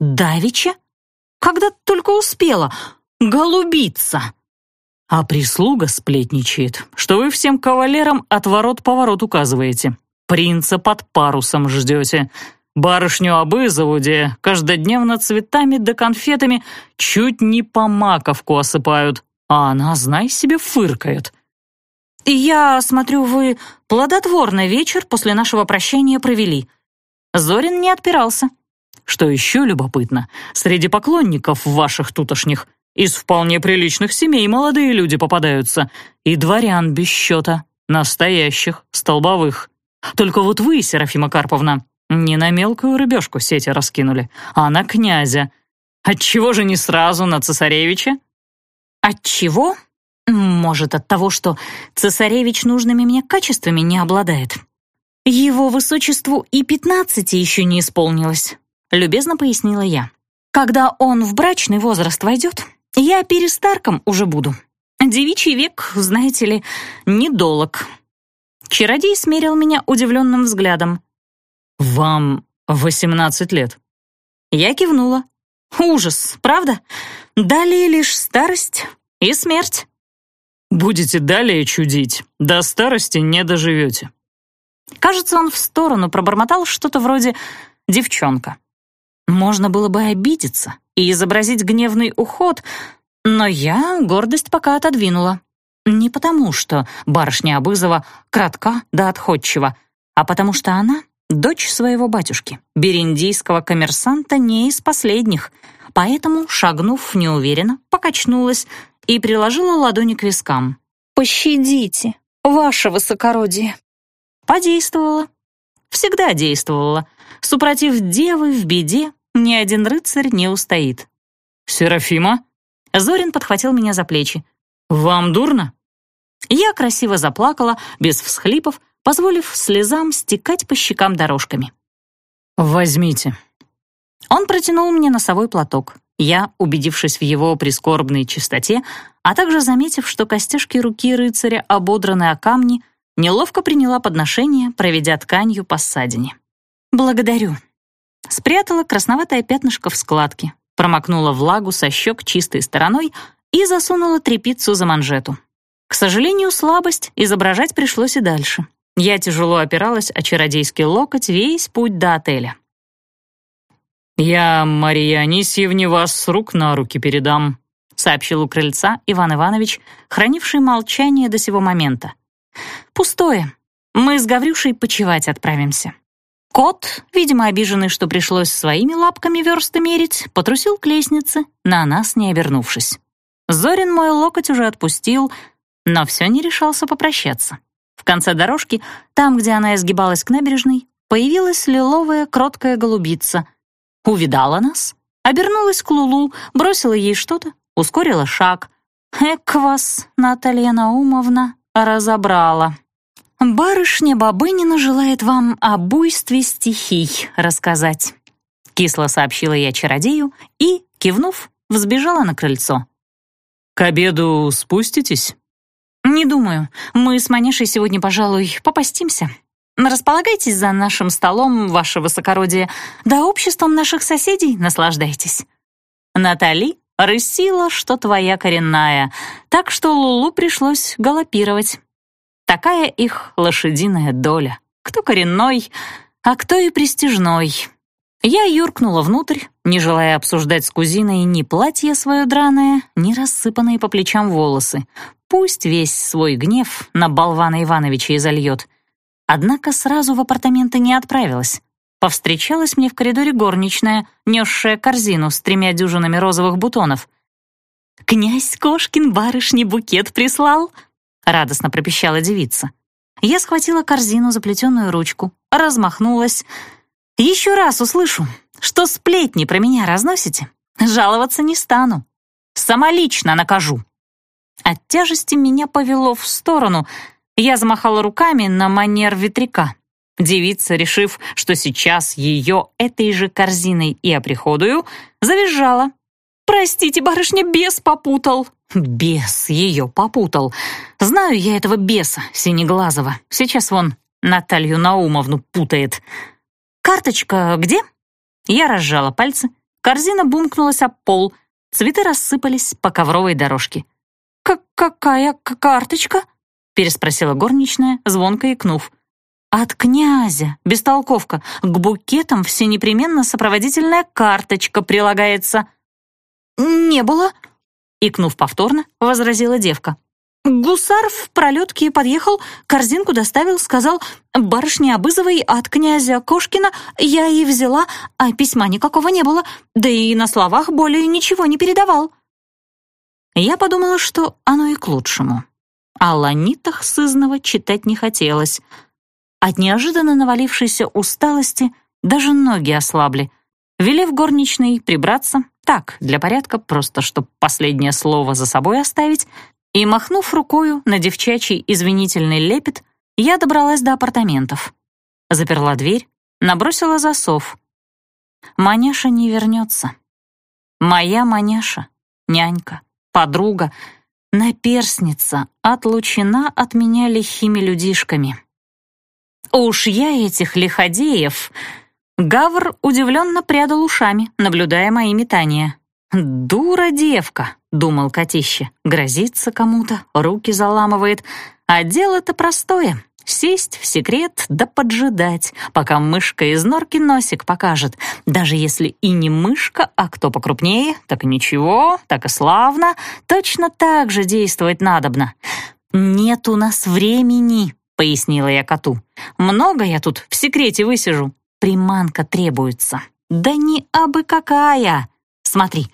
Давича? Когда только успела. Голубица. А прислуга сплетничает, что вы всем кавалерам отворот-поворот указываете. Принца под парусом ждете. Барышню Абызову, где каждодневно цветами да конфетами чуть не по маковку осыпают, а она, знай себе, фыркает. «Я смотрю, вы плодотворный вечер после нашего прощения провели». Зорин не отпирался. Что еще любопытно, среди поклонников ваших тутошних из вполне приличных семей молодые люди попадаются, и дворян без счета, настоящих, столбовых. Только вот вы, Серафима Карповна, не на мелкую рыбешку сети раскинули, а на князя. Отчего же не сразу на цесаревича? Отчего? Может, от того, что цесаревич нужными мне качествами не обладает. Его высочеству и пятнадцати еще не исполнилось, любезно пояснила я. Когда он в брачный возраст войдет, я перестарком уже буду. Девичий век, знаете ли, недолог. Чародей смерил меня удивленным взглядом. «Вам восемнадцать лет». Я кивнула. «Ужас, правда? Далее лишь старость и смерть». «Будете далее чудить, до старости не доживете». Кажется, он в сторону пробормотал что-то вроде «девчонка». Можно было бы обидеться и изобразить гневный уход, но я гордость пока отодвинула. Не потому, что барышня Абызова кратка да отходчива, а потому что она Дочь своего батюшки, бериндийского коммерсанта, не из последних, поэтому, шагнув неуверенно, покачнулась и приложила ладони к вискам. «Пощадите! ваше высокородие». Подействовала. Всегда действовала. Супротив девы в беде ни один рыцарь не устоит. «Серафима?» Зорин подхватил меня за плечи. «Вам дурно?» Я красиво заплакала, без всхлипов, позволив слезам стекать по щекам дорожками. «Возьмите». Он протянул мне носовой платок. Я, убедившись в его прискорбной чистоте, а также заметив, что костяшки руки рыцаря ободраны о камни, неловко приняла подношение, проведя тканью по ссадине. «Благодарю». Спрятала красноватое пятнышко в складке, промокнула влагу со щек чистой стороной и засунула трепицу за манжету. К сожалению, слабость изображать пришлось и дальше. Я тяжело опиралась о чародейский локоть весь путь до отеля. «Я Мария Анисьевне вас с рук на руки передам», сообщил у крыльца Иван Иванович, хранивший молчание до сего момента. «Пустое. Мы с Гаврюшей почевать отправимся». Кот, видимо, обиженный, что пришлось своими лапками версты мерить, потрусил к лестнице, на нас не обернувшись. Зорин мой локоть уже отпустил, но все не решался попрощаться. В конце дорожки, там, где она изгибалась к набережной, появилась лиловая кроткая голубица. Увидала нас, обернулась к Лулу, бросила ей что-то, ускорила шаг. «Эк вас, Наталья Наумовна, разобрала». «Барышня Бабынина желает вам о буйстве стихий рассказать», кисло сообщила я чародею и, кивнув, взбежала на крыльцо. «К обеду спуститесь?» «Не думаю. Мы с Манешей сегодня, пожалуй, попастимся. Располагайтесь за нашим столом, ваше высокородие, да обществом наших соседей наслаждайтесь». Натали рысила, что твоя коренная, так что Лулу пришлось галопировать. Такая их лошадиная доля. Кто коренной, а кто и престижной. Я юркнула внутрь, не желая обсуждать с кузиной ни платье свое драное, ни рассыпанные по плечам волосы. Пусть весь свой гнев на болвана Ивановича изольет. Однако сразу в апартаменты не отправилась. Повстречалась мне в коридоре горничная, несшая корзину с тремя дюжинами розовых бутонов. «Князь Кошкин барышне букет прислал», радостно пропищала девица. Я схватила корзину, заплетенную ручку, размахнулась. «Еще раз услышу, что сплетни про меня разносите, жаловаться не стану. Сама лично накажу». От тяжести меня повело в сторону. Я замахала руками на манер ветряка. Девица, решив, что сейчас ее этой же корзиной и оприходую, завизжала. «Простите, барышня, бес попутал!» Бес ее попутал. Знаю я этого беса, Синеглазого. Сейчас вон Наталью Наумовну путает. «Карточка где?» Я разжала пальцы. Корзина бумкнулась об пол. Цветы рассыпались по ковровой дорожке. «Как «Какая карточка?» переспросила горничная, звонко икнув. «От князя, бестолковка, к букетам все непременно сопроводительная карточка прилагается». «Не было», Икнув повторно, возразила девка. Гусар в пролетке подъехал, корзинку доставил, сказал, барышня Обызовой от князя Кошкина я и взяла, а письма никакого не было, да и на словах более ничего не передавал. Я подумала, что оно и к лучшему. О ланитах сызного читать не хотелось. От неожиданно навалившейся усталости даже ноги ослабли. Велев горничной прибраться, так, для порядка, просто чтоб последнее слово за собой оставить, и, махнув рукою на девчачий извинительный лепет, я добралась до апартаментов. Заперла дверь, набросила засов. Маняша не вернется. Моя Маняша, нянька, подруга, наперсница, отлучена от меня лихими людишками. Уж я этих лиходеев Гавр удивленно прядал ушами, наблюдая мои метания. «Дура девка», — думал Котище, — грозится кому-то, руки заламывает. А дело-то простое — сесть в секрет да поджидать, пока мышка из норки носик покажет. Даже если и не мышка, а кто покрупнее, так и ничего, так и славно, точно так же действовать надобно. «Нет у нас времени», — пояснила я коту. «Много я тут в секрете высижу, приманка требуется. Да не абы какая. Смотри,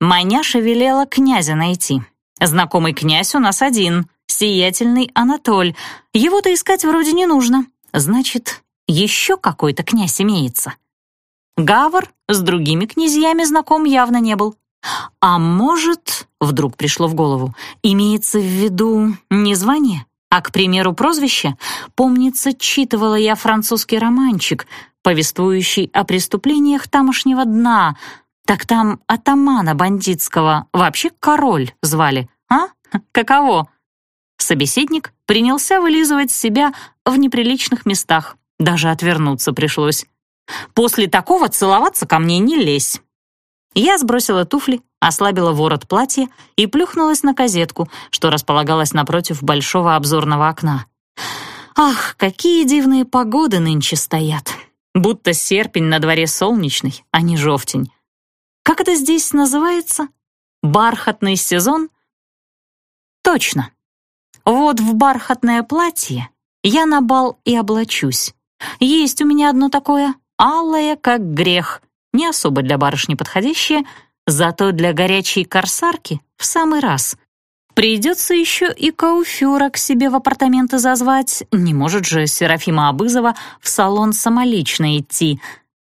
Маняша велела князя найти. Знакомый князь у нас один. сиятельный Анатоль. Его-то искать вроде не нужно. Значит, еще какой-то князь имеется. Гавр с другими князьями знаком явно не был. А может, вдруг пришло в голову, имеется в виду не звание, а, к примеру, прозвище? Помнится, читывала я французский романчик, повествующий о преступлениях тамошнего дна. Так там атамана бандитского вообще король звали, а? Каково? Собеседник принялся вылизывать себя в неприличных местах. Даже отвернуться пришлось. После такого целоваться ко мне не лезь. Я сбросила туфли, ослабила ворот платья и плюхнулась на козетку, что располагалась напротив большого обзорного окна. Ах, какие дивные погоды нынче стоят. Будто серпень на дворе солнечный, а не жовтень. Как это здесь называется? Бархатный сезон? Точно. Вот в бархатное платье я на бал и облачусь. Есть у меня одно такое, алое, как грех, не особо для барышни подходящее, зато для горячей корсарки в самый раз. Придется еще и Кауфюра к себе в апартаменты зазвать, не может же Серафима Абызова в салон самолично идти.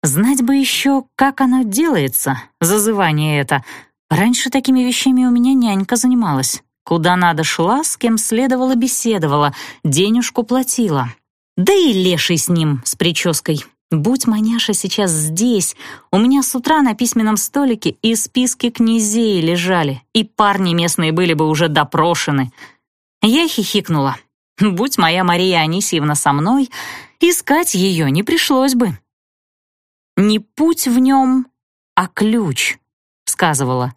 Знать бы еще, как оно делается, зазывание это. Раньше такими вещами у меня нянька занималась. Куда надо шла, с кем следовало беседовала, денежку платила. Да и леший с ним, с прической. Будь маняша сейчас здесь, у меня с утра на письменном столике и списки князей лежали, и парни местные были бы уже допрошены. Я хихикнула. Будь моя Мария Анисьевна со мной, искать ее не пришлось бы. «Не путь в нем, а ключ», — сказывала.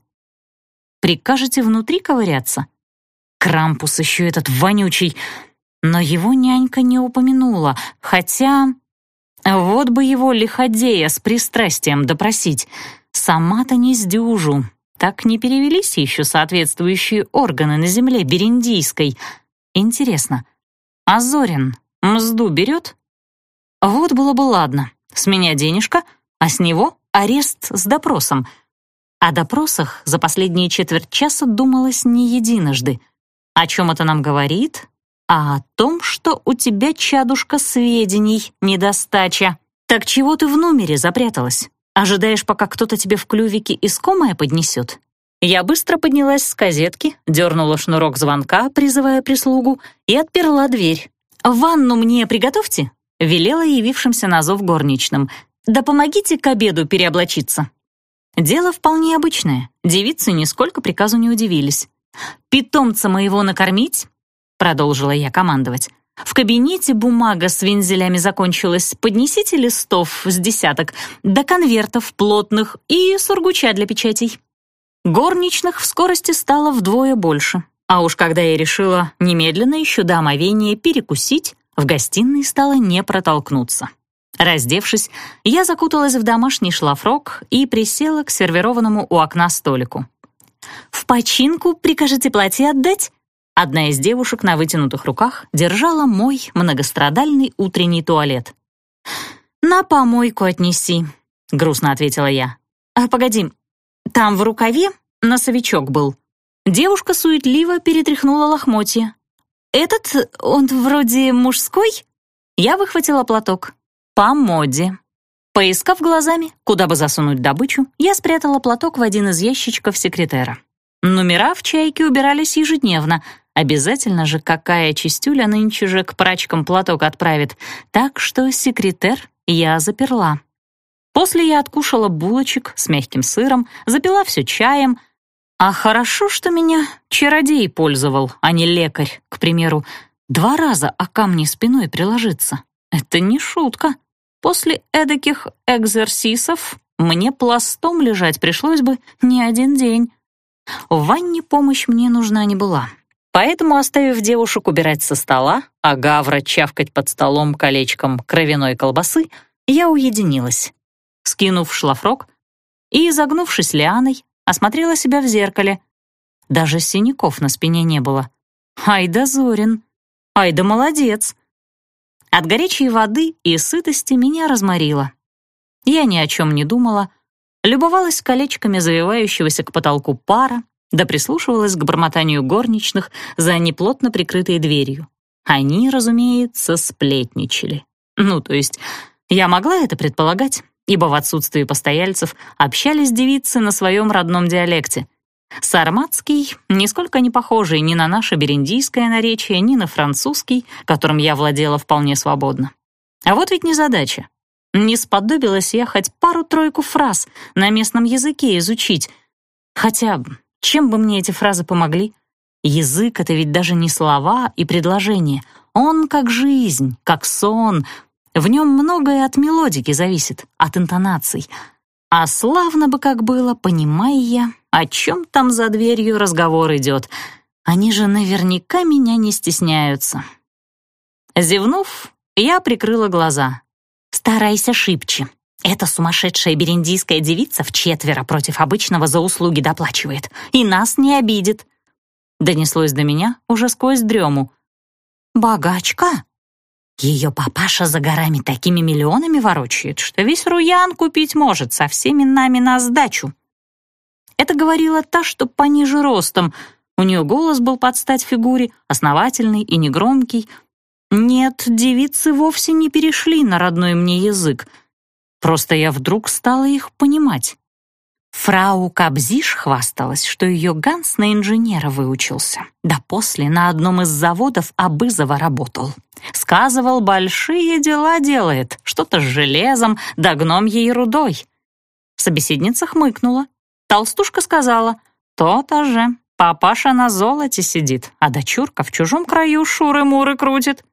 «Прикажете внутри ковыряться?» Крампус еще этот вонючий. Но его нянька не упомянула, хотя... Вот бы его лиходея с пристрастием допросить. Сама-то не сдюжу. Так не перевелись еще соответствующие органы на земле Бериндийской. Интересно, а Зорин мзду берет? Вот было бы ладно. С меня денежка, а с него арест с допросом. О допросах за последние четверть часа думалось не единожды. О чем это нам говорит? А о том, что у тебя, чадушка, сведений недостача. Так чего ты в номере запряталась? Ожидаешь, пока кто-то тебе в клювике искомое поднесет? Я быстро поднялась с козетки, дернула шнурок звонка, призывая прислугу, и отперла дверь. «Ванну мне приготовьте», — велела явившимся на зов горничным. «Да помогите к обеду переоблачиться». Дело вполне обычное. Девицы нисколько приказу не удивились. «Питомца моего накормить, продолжила я командовать. «В кабинете бумага с вензелями закончилась. Поднесите листов с десяток, до конвертов плотных и сургуча для печатей». Горничных в скорости стало вдвое больше. А уж когда я решила немедленно еще до омовения перекусить, в гостиной стало не протолкнуться. Раздевшись, я закуталась в домашний шлафрок и присела к сервированному у окна столику. «В починку прикажете платье отдать?» Одна из девушек на вытянутых руках держала мой многострадальный утренний туалет. «На помойку отнеси», — грустно ответила я. «А погоди, там в рукаве носовичок был». Девушка суетливо перетряхнула лохмотья. «Этот, он вроде мужской?» Я выхватила платок. «По моде». Поискав глазами, куда бы засунуть добычу, я спрятала платок в один из ящичков секретера. Номера в чайке убирались ежедневно — Обязательно же какая чистюля нынче же к прачкам платок отправит, так что секретер я заперла. После я откушала булочек с мягким сыром, запила все чаем. А хорошо, что меня чародей пользовал, а не лекарь, к примеру. Два раза о камни спиной приложиться. Это не шутка. После эдаких экзерсисов мне пластом лежать пришлось бы не один день. В ванне помощь мне нужна не была. Поэтому, оставив девушек убирать со стола, а Гавра чавкать под столом колечком кровяной колбасы, я уединилась. Скинув шлафрок и, изогнувшись лианой, осмотрела себя в зеркале. Даже синяков на спине не было. Ай да Зорин! Ай да молодец! От горячей воды и сытости меня разморило. Я ни о чем не думала, любовалась колечками завивающегося к потолку пара, да прислушивалась к бормотанию горничных за неплотно прикрытой дверью. Они, разумеется, сплетничали. Ну, то есть, я могла это предполагать, ибо в отсутствии постояльцев общались девицы на своем родном диалекте. Сарматский, нисколько не похожий ни на наше бериндийское наречие, ни на французский, которым я владела вполне свободно. А вот ведь незадача. Не сподобилась я хоть пару-тройку фраз на местном языке изучить. Хотя, чем бы мне эти фразы помогли? Язык — это ведь даже не слова и предложения. Он как жизнь, как сон. В нем многое от мелодики зависит, от интонаций. А славно бы как было, понимая я, о чем там за дверью разговор идет. Они же наверняка меня не стесняются. Зевнув, я прикрыла глаза. «Старайся шибче. Эта сумасшедшая бериндийская девица в четверо против обычного за услуги доплачивает. И нас не обидит». Донеслось до меня уже сквозь дрему. «Богачка?» Ее папаша за горами такими миллионами ворочает, что весь руян купить может со всеми нами на сдачу. Это говорила та, что пониже ростом. У нее голос был под стать фигуре, основательный и негромкий. Нет, девицы вовсе не перешли на родной мне язык. Просто я вдруг стала их понимать. Фрау Кабзиш хвасталась, что ее Ганс на инженера выучился. Да после на одном из заводов Абызова работал. Сказывал, большие дела делает, что-то с железом, да гном ей рудой. Собеседница хмыкнула. Толстушка сказала, «То-то же, папаша на золоте сидит, а дочурка в чужом краю шуры-муры крутит».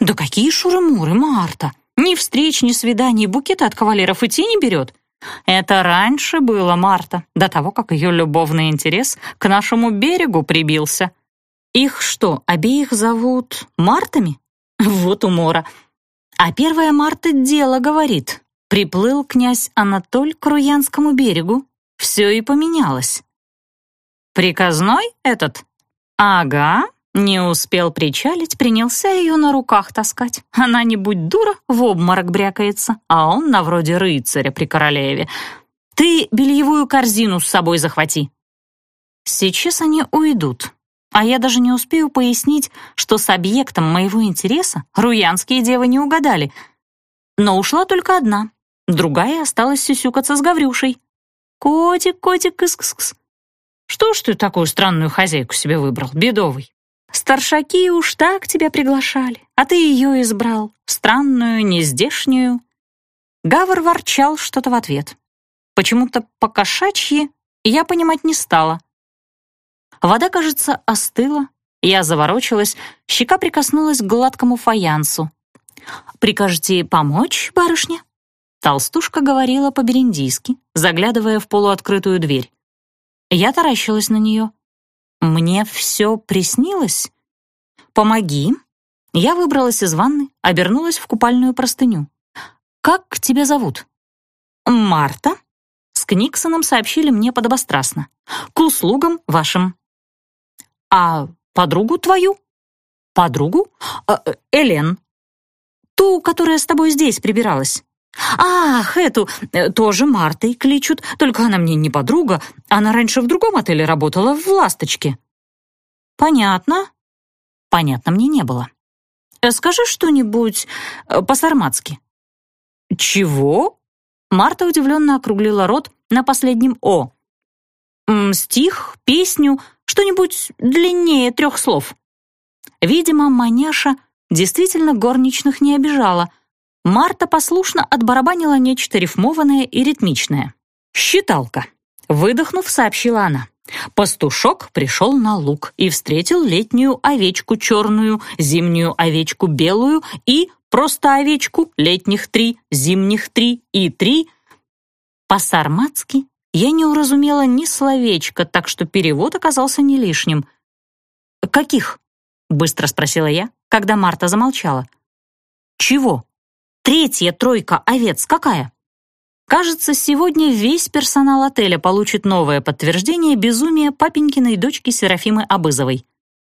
«Да какие шуры-муры, Марта? Ни встреч, ни свиданий, букета от кавалеров идти не берет». «Это раньше было, Марта, до того, как ее любовный интерес к нашему берегу прибился». «Их что, обеих зовут Мартами?» Вот умора. А первая Марта дело говорит. Приплыл князь Анатоль к Руянскому берегу, все и поменялось. «Приказной этот?» «Ага», не успел причалить, принялся ее на руках таскать. Она, не будь дура, в обморок брякается, а он на вроде рыцаря при королеве. «Ты бельевую корзину с собой захвати». Сейчас они уйдут, а я даже не успею пояснить, что с объектом моего интереса руянские девы не угадали. Но ушла только одна, другая осталась сюсюкаться с Гаврюшей. «Котик, котик, кыс-кыс-кыс». «Что ж ты такую странную хозяйку себе выбрал, бедовый? Старшаки уж так тебя приглашали, а ты ее избрал, странную, нездешнюю». Гавр ворчал что-то в ответ. Почему-то по-кошачьи я понимать не стала. Вода, кажется, остыла. Я заворочилась, щека прикоснулась к гладкому фаянсу. «Прикажете помочь, барышня?» Толстушка говорила по-бериндийски, заглядывая в полуоткрытую дверь. Я таращилась на нее. «Мне все приснилось?» «Помоги». Я выбралась из ванны, обернулась в купальную простыню. «Как тебя зовут?» «Марта». С Книксоном сообщили мне подобострастно. «К услугам вашим». «А подругу твою?» «Подругу? А, э, Элен». «Ту, которая с тобой здесь прибиралась». «Ах, эту э, тоже Мартой кличут, только она мне не подруга. Она раньше в другом отеле работала, в «Ласточке». «Понятно». Понятно мне не было. Э, «Скажи что-нибудь э, по-сарматски». «Чего?» Марта удивленно округлила рот на последнем «о». «Стих, песню, что-нибудь длиннее трех слов». Видимо, маняша действительно горничных не обижала — Марта послушно отбарабанила нечто рифмованное и ритмичное. «Считалка», — выдохнув, сообщила она. Пастушок пришел на луг и встретил летнюю овечку черную, зимнюю овечку белую и просто овечку летних три, зимних три и три. По-сарматски я не уразумела ни словечка, так что перевод оказался не лишним. «Каких?» — быстро спросила я, когда Марта замолчала. «Чего?» Третья тройка овец какая? Кажется, сегодня весь персонал отеля получит новое подтверждение безумия папенькиной дочки Серафимы Абызовой.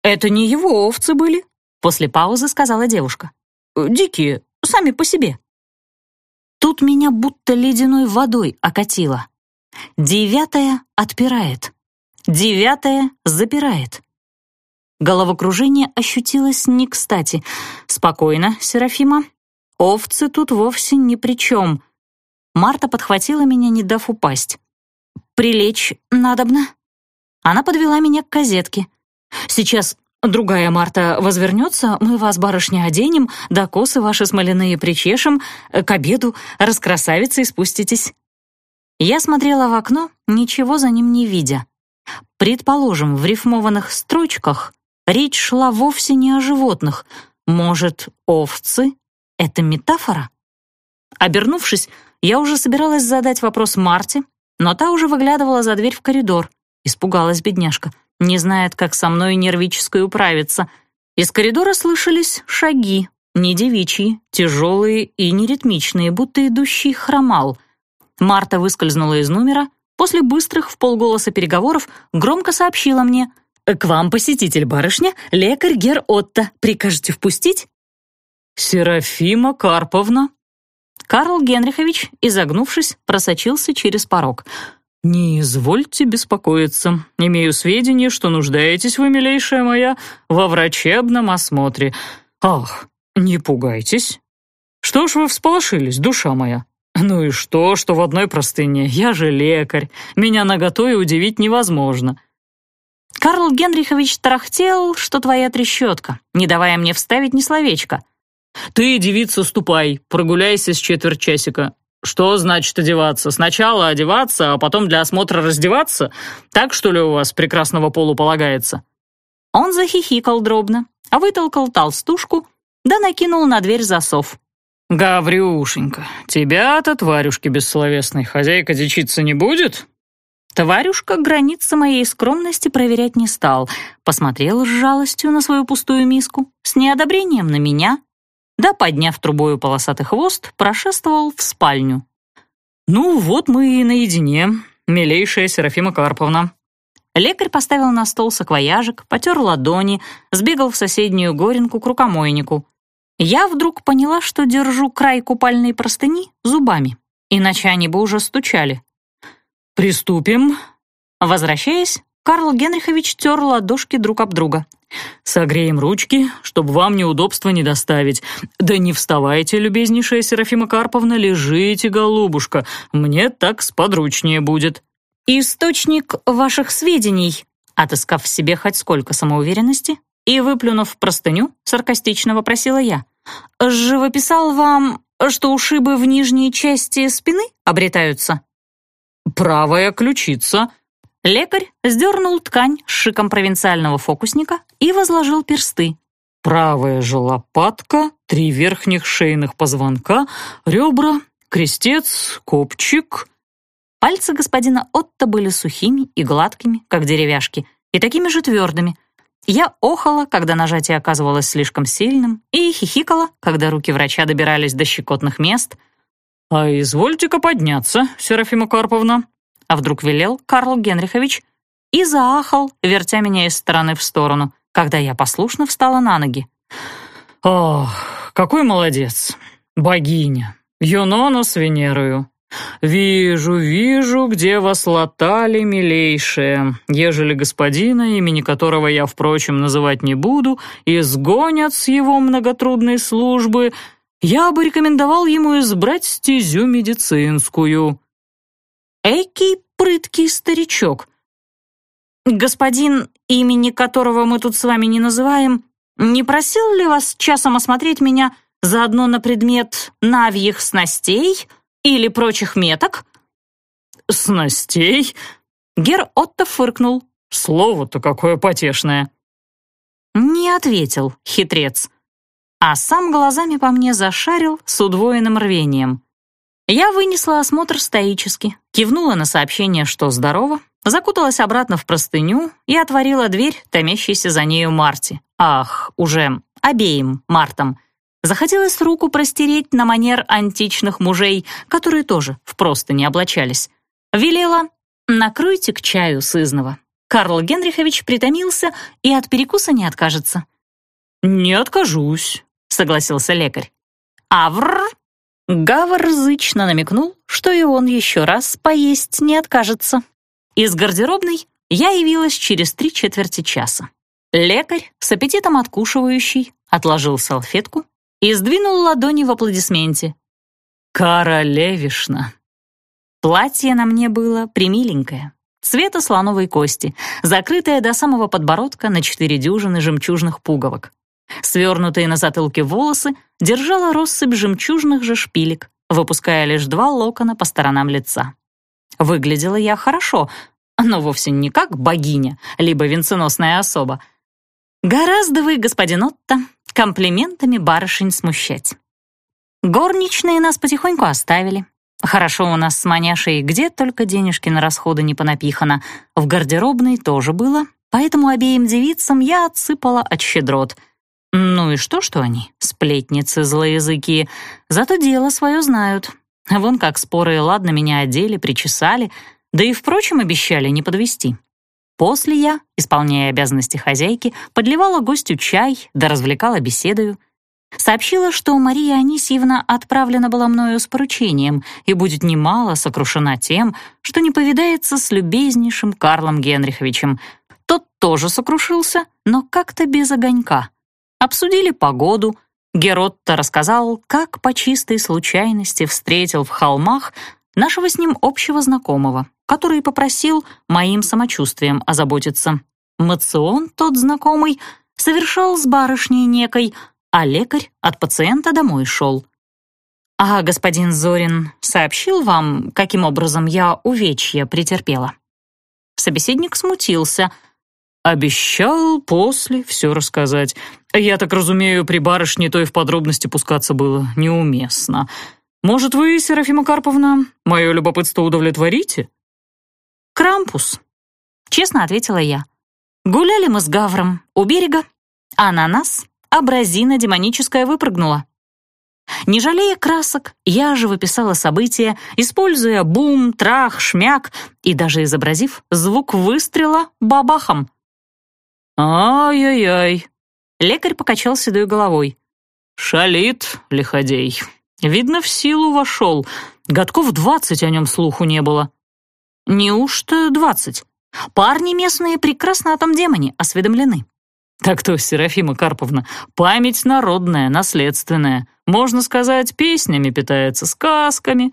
«Это не его овцы были», — после паузы сказала девушка. «Дикие, сами по себе». Тут меня будто ледяной водой окатило. Девятая отпирает. девятое запирает. Головокружение ощутилось не кстати. Спокойно, Серафима. Овцы тут вовсе ни при чем. Марта подхватила меня, не дав упасть. «Прилечь надобно?» Она подвела меня к козетке. «Сейчас другая Марта возвернется, мы вас, барышня, оденем, да косы ваши смоляные причешем, к обеду раскрасавицы и спуститесь». Я смотрела в окно, ничего за ним не видя. Предположим, в рифмованных строчках речь шла вовсе не о животных. Может, овцы — это метафора? Обернувшись, я уже собиралась задать вопрос Марте, но та уже выглядывала за дверь в коридор. Испугалась бедняжка. Не знает, как со мной нервической управиться. Из коридора слышались шаги, не девичьи, тяжелые и неритмичные, будто идущий хромал — Марта выскользнула из номера, после быстрых в полголоса переговоров громко сообщила мне «К вам посетитель, барышня, лекарь Гер Отто. Прикажете впустить?» «Серафима Карповна». Карл Генрихович, изогнувшись, просочился через порог. «Не извольте беспокоиться. Имею сведения, что нуждаетесь вы, милейшая моя, во врачебном осмотре. Ах, не пугайтесь. Что ж вы всполошились, душа моя? «Ну и что, что в одной простыне? Я же лекарь. Меня наготове удивить невозможно». «Карл Генрихович тарахтел, что твоя трещотка, не давая мне вставить ни словечко». «Ты, девица, ступай, прогуляйся с четверть часика. Что значит одеваться? Сначала одеваться, а потом для осмотра раздеваться? Так, что ли, у вас прекрасного полу полагается?» Он захихикал дробно, а вытолкал толстушку, да накинул на дверь засов. «Гаврюшенька, тебя-то, тварюшки бессловесной, хозяйка дичиться не будет?» Тварюшка границы моей скромности проверять не стал, посмотрел с жалостью на свою пустую миску, с неодобрением на меня, да, подняв трубою полосатый хвост, прошествовал в спальню. «Ну вот мы и наедине, милейшая Серафима Карповна». Лекарь поставил на стол саквояжик, потер ладони, сбегал в соседнюю горенку к рукомойнику. Я вдруг поняла, что держу край купальной простыни зубами, иначе они бы уже стучали. «Приступим». Возвращаясь, Карл Генрихович тер ладошки друг об друга. «Согреем ручки, чтобы вам неудобства не доставить. Да не вставайте, любезнейшая Серафима Карповна, лежите, голубушка, мне так сподручнее будет». «Источник ваших сведений», отыскав в себе хоть сколько самоуверенности, и, выплюнув простыню, саркастично вопросила я. «Живописал вам, что ушибы в нижней части спины обретаются?» «Правая ключица». Лекарь сдернул ткань с шиком провинциального фокусника и возложил персты. «Правая же лопатка, три верхних шейных позвонка, ребра, крестец, копчик». Пальцы господина Отто были сухими и гладкими, как деревяшки, и такими же твердыми — я охала, когда нажатие оказывалось слишком сильным, и хихикала, когда руки врача добирались до щекотных мест. «А извольте-ка подняться, Серафима Карповна», а вдруг велел Карл Генрихович и заахал, вертя меня из стороны в сторону, когда я послушно встала на ноги. «Ох, какой молодец! Богиня! Юнона с Венерою! «Вижу, вижу, где вас латали, милейшие, ежели господина, имени которого я, впрочем, называть не буду, изгонят с его многотрудной службы, я бы рекомендовал ему избрать стезю медицинскую». «Экий прыткий старичок. Господин, имени которого мы тут с вами не называем, не просил ли вас часом осмотреть меня заодно на предмет навьих снастей?» Или прочих меток?» «Снастей?» Гер Отто фыркнул. «Слово-то какое потешное!» Не ответил, хитрец. А сам глазами по мне зашарил с удвоенным рвением. Я вынесла осмотр стоически, кивнула на сообщение, что здорово, закуталась обратно в простыню и отворила дверь, томящейся за нею Марти. Ах, уже обеим Мартам — Захотелось руку простереть на манер античных мужей, которые тоже впросто не облачались. Велела «накройте к чаю сызного». Карл Генрихович притомился и от перекуса не откажется. «Не откажусь», — согласился лекарь. «Авр!» Гавр зычно намекнул, что и он еще раз поесть не откажется. Из гардеробной я явилась через три четверти часа. Лекарь, с аппетитом откушивающий, отложил салфетку и сдвинул ладони в аплодисменте. «Королевишна!» Платье на мне было примиленькое, цвета слоновой кости, закрытое до самого подбородка на четыре дюжины жемчужных пуговок. Свернутые на затылке волосы держала россыпь жемчужных же шпилек, выпуская лишь два локона по сторонам лица. Выглядела я хорошо, но вовсе не как богиня, либо венценосная особа. Гораздо вы, господин Отто, комплиментами барышень смущать. Горничные нас потихоньку оставили. Хорошо у нас с маняшей где только денежки на расходы не понапихано. В гардеробной тоже было, поэтому обеим девицам я отсыпала от щедрот. Ну и что, что они, сплетницы злоязыкие, зато дело свое знают. Вон как споры ладно меня одели, причесали, да и, впрочем, обещали не подвести. После я, исполняя обязанности хозяйки, подливала гостю чай да развлекала беседою. Сообщила, что Мария Анисьевна отправлена была мною с поручением и будет немало сокрушена тем, что не повидается с любезнейшим Карлом Генриховичем. Тот тоже сокрушился, но как-то без огонька. Обсудили погоду. Геротто рассказал, как по чистой случайности встретил в холмах нашего с ним общего знакомого, который попросил моим самочувствием озаботиться. Мацион, тот знакомый, совершал с барышней некой, а лекарь от пациента домой шел. «А господин Зорин сообщил вам, каким образом я увечья претерпела?» Собеседник смутился. «Обещал после все рассказать. Я так разумею, при барышне той в подробности пускаться было неуместно. Может, вы, Серафима Карповна, мое любопытство удовлетворите?» «Крампус», — честно ответила я. «Гуляли мы с Гавром у берега, а на нас абразина демоническая выпрыгнула. Не жалея красок, я же выписала события, используя бум, трах, шмяк и даже изобразив звук выстрела бабахом. «Ай-яй-яй!» Лекарь покачал седой головой. «Шалит, лиходей. Видно, в силу вошел. Годков двадцать о нем слуху не было». «Неужто двадцать? Парни местные прекрасно о том демоне осведомлены». «Так то, Серафима Карповна, память народная, наследственная. Можно сказать, песнями питается, сказками».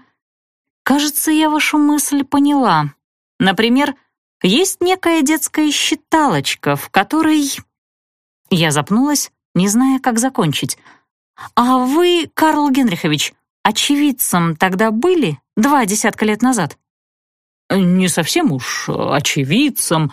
«Кажется, я вашу мысль поняла. Например, есть некая детская считалочка, в которой...» Я запнулась, не зная, как закончить. «А вы, Карл Генрихович, очевидцем тогда были два десятка лет назад?» «Не совсем уж очевидцем.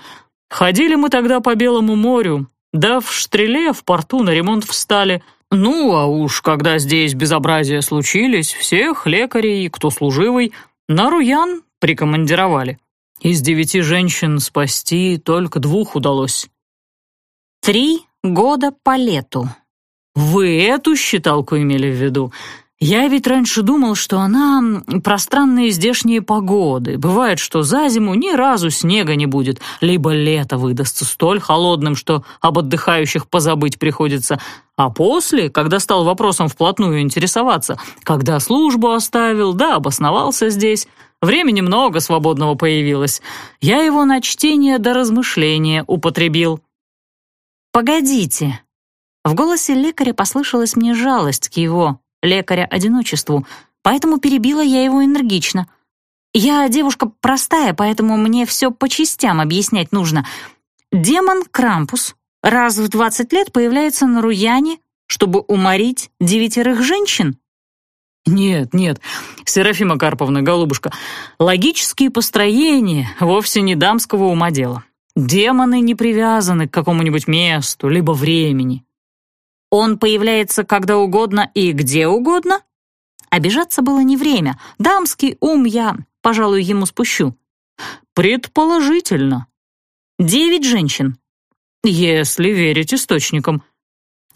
Ходили мы тогда по Белому морю, да в Штреле в порту на ремонт встали. Ну, а уж когда здесь безобразия случились, всех лекарей, кто служивый, на Руян прикомандировали. Из девяти женщин спасти только двух удалось». «Три года по лету». «Вы эту считалку имели в виду?» Я ведь раньше думал, что она про странные здешние погоды. Бывает, что за зиму ни разу снега не будет, либо лето выдастся столь холодным, что об отдыхающих позабыть приходится. А после, когда стал вопросом вплотную интересоваться, когда службу оставил, да обосновался здесь, времени много свободного появилось, я его на чтение до размышления употребил. «Погодите». В голосе лекаря послышалась мне жалость к его лекаря-одиночеству, поэтому перебила я его энергично. Я девушка простая, поэтому мне все по частям объяснять нужно. Демон Крампус раз в двадцать лет появляется на Руяне, чтобы уморить девятерых женщин? Нет, нет, Серафима Карповна, голубушка, логические построения вовсе не дамского ума дело. Демоны не привязаны к какому-нибудь месту, либо времени. Он появляется когда угодно и где угодно? Обижаться было не время. Дамский ум я, пожалуй, ему спущу. Предположительно. Девять женщин. Если верить источникам.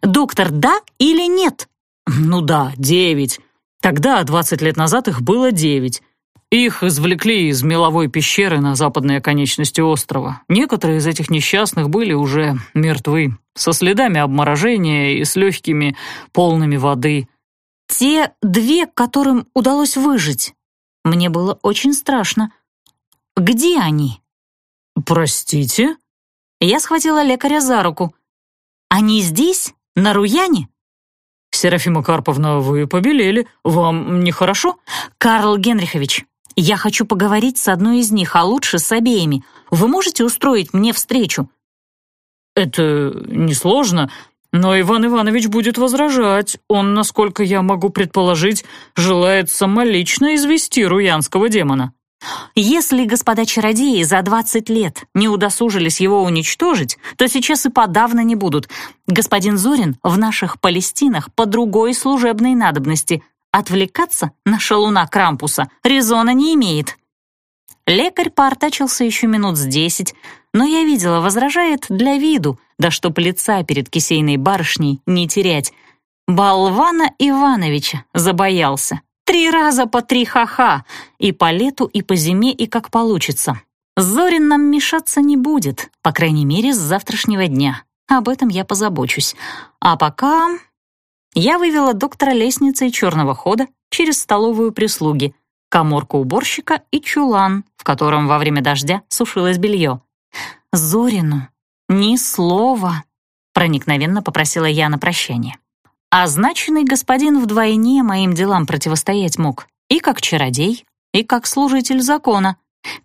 Доктор, да или нет? Ну да, девять. Тогда, двадцать лет назад, их было девять. Их извлекли из меловой пещеры на западной оконечности острова. Некоторые из этих несчастных были уже мертвы, со следами обморожения и с легкими, полными воды. Те две, которым удалось выжить. Мне было очень страшно. Где они? «Простите?» Я схватила лекаря за руку. «Они здесь? На Руяне?» «Серафима Карповна, вы побелели. Вам нехорошо?» «Карл Генрихович, я хочу поговорить с одной из них, а лучше с обеими. Вы можете устроить мне встречу?» «Это несложно, но Иван Иванович будет возражать. Он, насколько я могу предположить, желает самолично извести руянского демона». Если господа чародеи за двадцать лет не удосужились его уничтожить, то сейчас и подавно не будут. Господин Зорин в наших Палестинах по другой служебной надобности. Отвлекаться на шалуна Крампуса резона не имеет. Лекарь поортачился еще минут с десять, но я видела, возражает для виду, да чтоб лица перед кисейной барышней не терять. Болвана Ивановича забоялся. Три раза по три ха-ха, и по лету, и по зиме, и как получится. Зорин нам мешаться не будет, по крайней мере, с завтрашнего дня. Об этом я позабочусь. А пока... Я вывела доктора лестницей черного хода через столовую прислуги, коморку уборщика и чулан, в котором во время дождя сушилось белье. «Зорину ни слова», — проникновенно попросила я на прощание. Означенный господин вдвойне моим делам противостоять мог, и как чародей, и как служитель закона.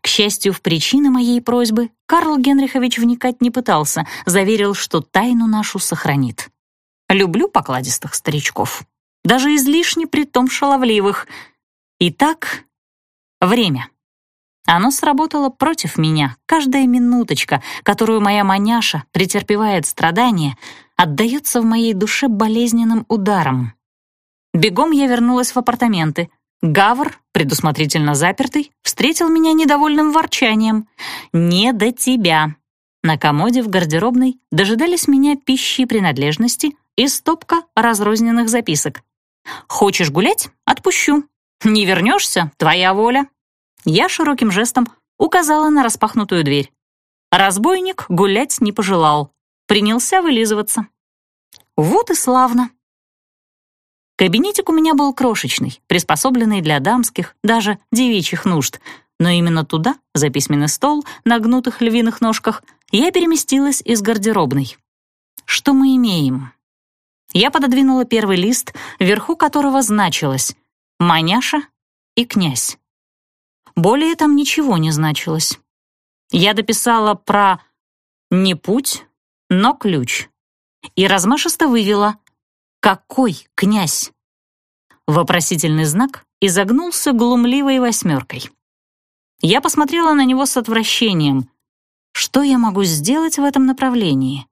К счастью, в причины моей просьбы Карл Генрихович вникать не пытался, заверил, что тайну нашу сохранит. Люблю покладистых старичков, даже излишне при том шаловливых. Итак, время. Оно сработало против меня. Каждая минуточка, которую моя маняша претерпевает страдания, отдается в моей душе болезненным ударом. Бегом я вернулась в апартаменты. Гавр, предусмотрительно запертый, встретил меня недовольным ворчанием. «Не до тебя!» На комоде в гардеробной дожидались меня пищи и принадлежности и стопка разрозненных записок. «Хочешь гулять? Отпущу. Не вернешься? Твоя воля». Я широким жестом указала на распахнутую дверь. Разбойник гулять не пожелал, принялся вылизываться. Вот и славно. Кабинетик у меня был крошечный, приспособленный для дамских, даже девичьих нужд, но именно туда, за письменный стол, на гнутых львиных ножках, я переместилась из гардеробной. Что мы имеем? Я пододвинула первый лист, вверху которого значилось «Маняша» и «Князь». Более там ничего не значилось. Я дописала про «не путь, но ключ» и размашисто вывела «Какой князь?» Вопросительный знак изогнулся глумливой восьмеркой. Я посмотрела на него с отвращением. Что я могу сделать в этом направлении?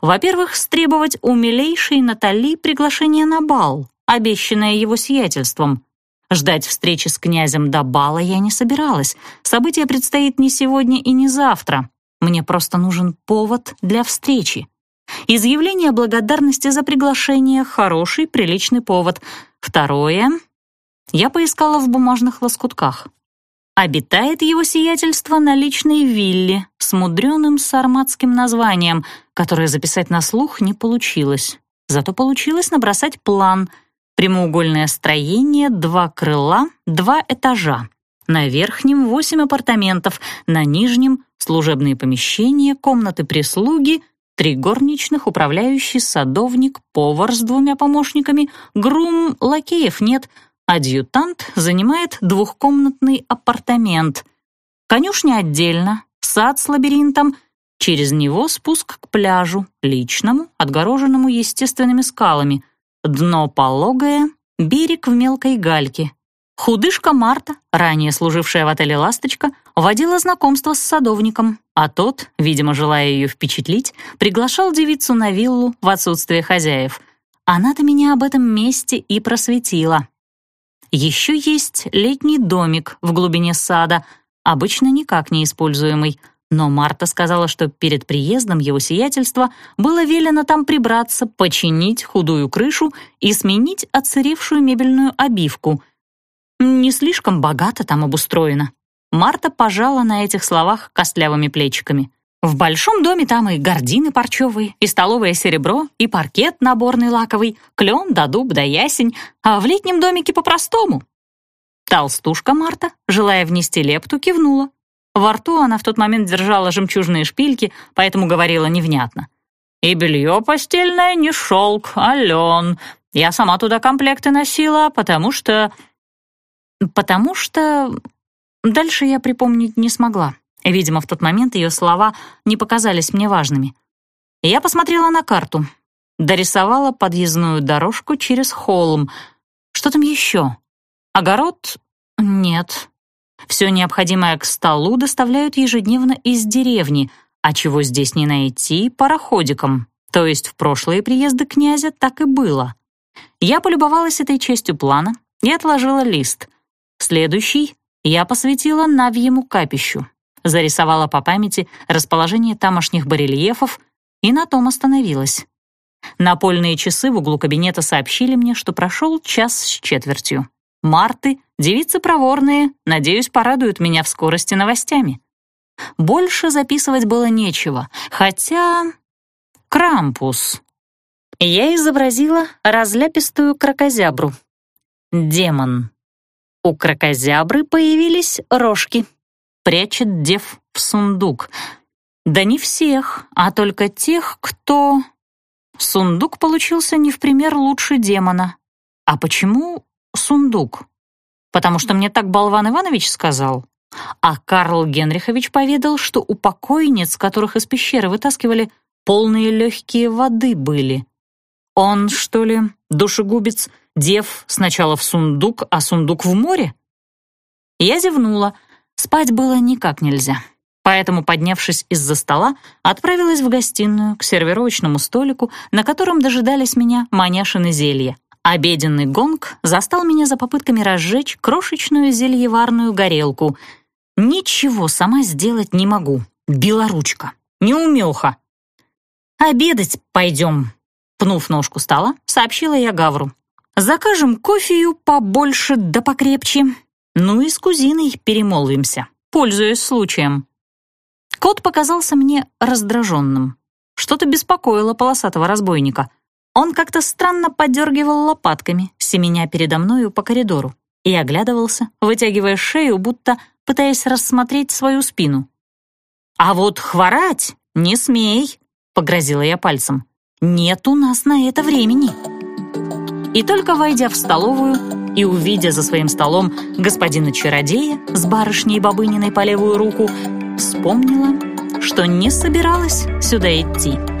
Во-первых, стребовать у милейшей Натали приглашение на бал, обещанное его сиятельством. Ждать встречи с князем до бала я не собиралась. Событие предстоит не сегодня и не завтра. Мне просто нужен повод для встречи. Изъявление благодарности за приглашение — хороший, приличный повод. Второе. Я поискала в бумажных лоскутках. Обитает его сиятельство на личной вилле с мудреным сарматским названием, которое записать на слух не получилось. Зато получилось набросать план — Прямоугольное строение, два крыла, два этажа. На верхнем восемь апартаментов, на нижнем служебные помещения, комнаты прислуги, три горничных, управляющий, садовник, повар с двумя помощниками, грум, лакеев нет, адъютант занимает двухкомнатный апартамент. Конюшня отдельно, сад с лабиринтом, через него спуск к пляжу, личному, отгороженному естественными скалами — Дно пологое, берег в мелкой гальке. Худышка Марта, ранее служившая в отеле «Ласточка», водила знакомство с садовником, а тот, видимо, желая ее впечатлить, приглашал девицу на виллу в отсутствие хозяев. Она-то меня об этом месте и просветила. Еще есть летний домик в глубине сада, обычно никак не используемый — но Марта сказала, что перед приездом его сиятельства было велено там прибраться, починить худую крышу и сменить отсыревшую мебельную обивку. Не слишком богато там обустроено. Марта пожала на этих словах костлявыми плечиками. В большом доме там и гардины парчевые, и столовое серебро, и паркет наборный лаковый, клен да дуб да ясень, а в летнем домике по-простому. Толстушка Марта, желая внести лепту, кивнула. Во рту она в тот момент держала жемчужные шпильки, поэтому говорила невнятно. «И белье постельное не шелк, а лен. Я сама туда комплекты носила, потому что...» «Потому что...» Дальше я припомнить не смогла. Видимо, в тот момент ее слова не показались мне важными. Я посмотрела на карту. Дорисовала подъездную дорожку через холм. Что там еще? Огород? Нет. Все необходимое к столу доставляют ежедневно из деревни, а чего здесь не найти пароходиком. То есть в прошлые приезды князя так и было. Я полюбовалась этой частью плана и отложила лист. Следующий я посвятила Навьему капищу, зарисовала по памяти расположение тамошних барельефов и на том остановилась. Напольные часы в углу кабинета сообщили мне, что прошел час с четвертью. Марты, девицы проворные, надеюсь, порадуют меня в скорости новостями. Больше записывать было нечего, хотя... Крампус. Я изобразила разляпистую крокозябру. Демон. У крокозябры появились рожки. Прячет дев в сундук. Да не всех, а только тех, кто... Сундук получился не в пример лучше демона. А почему сундук? Потому что мне так болван Иванович сказал. А Карл Генрихович поведал, что у покойниц, которых из пещеры вытаскивали, полные легкие воды были. Он, что ли, душегубец, дев сначала в сундук, а сундук в море? Я зевнула. Спать было никак нельзя. Поэтому, поднявшись из-за стола, отправилась в гостиную к сервировочному столику, на котором дожидались меня маняшины зелья. Обеденный гонг застал меня за попытками разжечь крошечную зельеварную горелку. Ничего сама сделать не могу. Белоручка. Неумеха. «Обедать пойдем», — пнув ножку стола, сообщила я Гавру. «Закажем кофею побольше да покрепче. Ну и с кузиной перемолвимся, пользуясь случаем». Кот показался мне раздраженным. Что-то беспокоило полосатого разбойника. Он как-то странно подергивал лопатками, семеня передо мною по коридору, и оглядывался, вытягивая шею, будто пытаясь рассмотреть свою спину. «А вот хворать не смей!» — погрозила я пальцем. «Нет у нас на это времени!» И только войдя в столовую и увидя за своим столом господина-чародея с барышней Бабыниной по левую руку, вспомнила, что не собиралась сюда идти.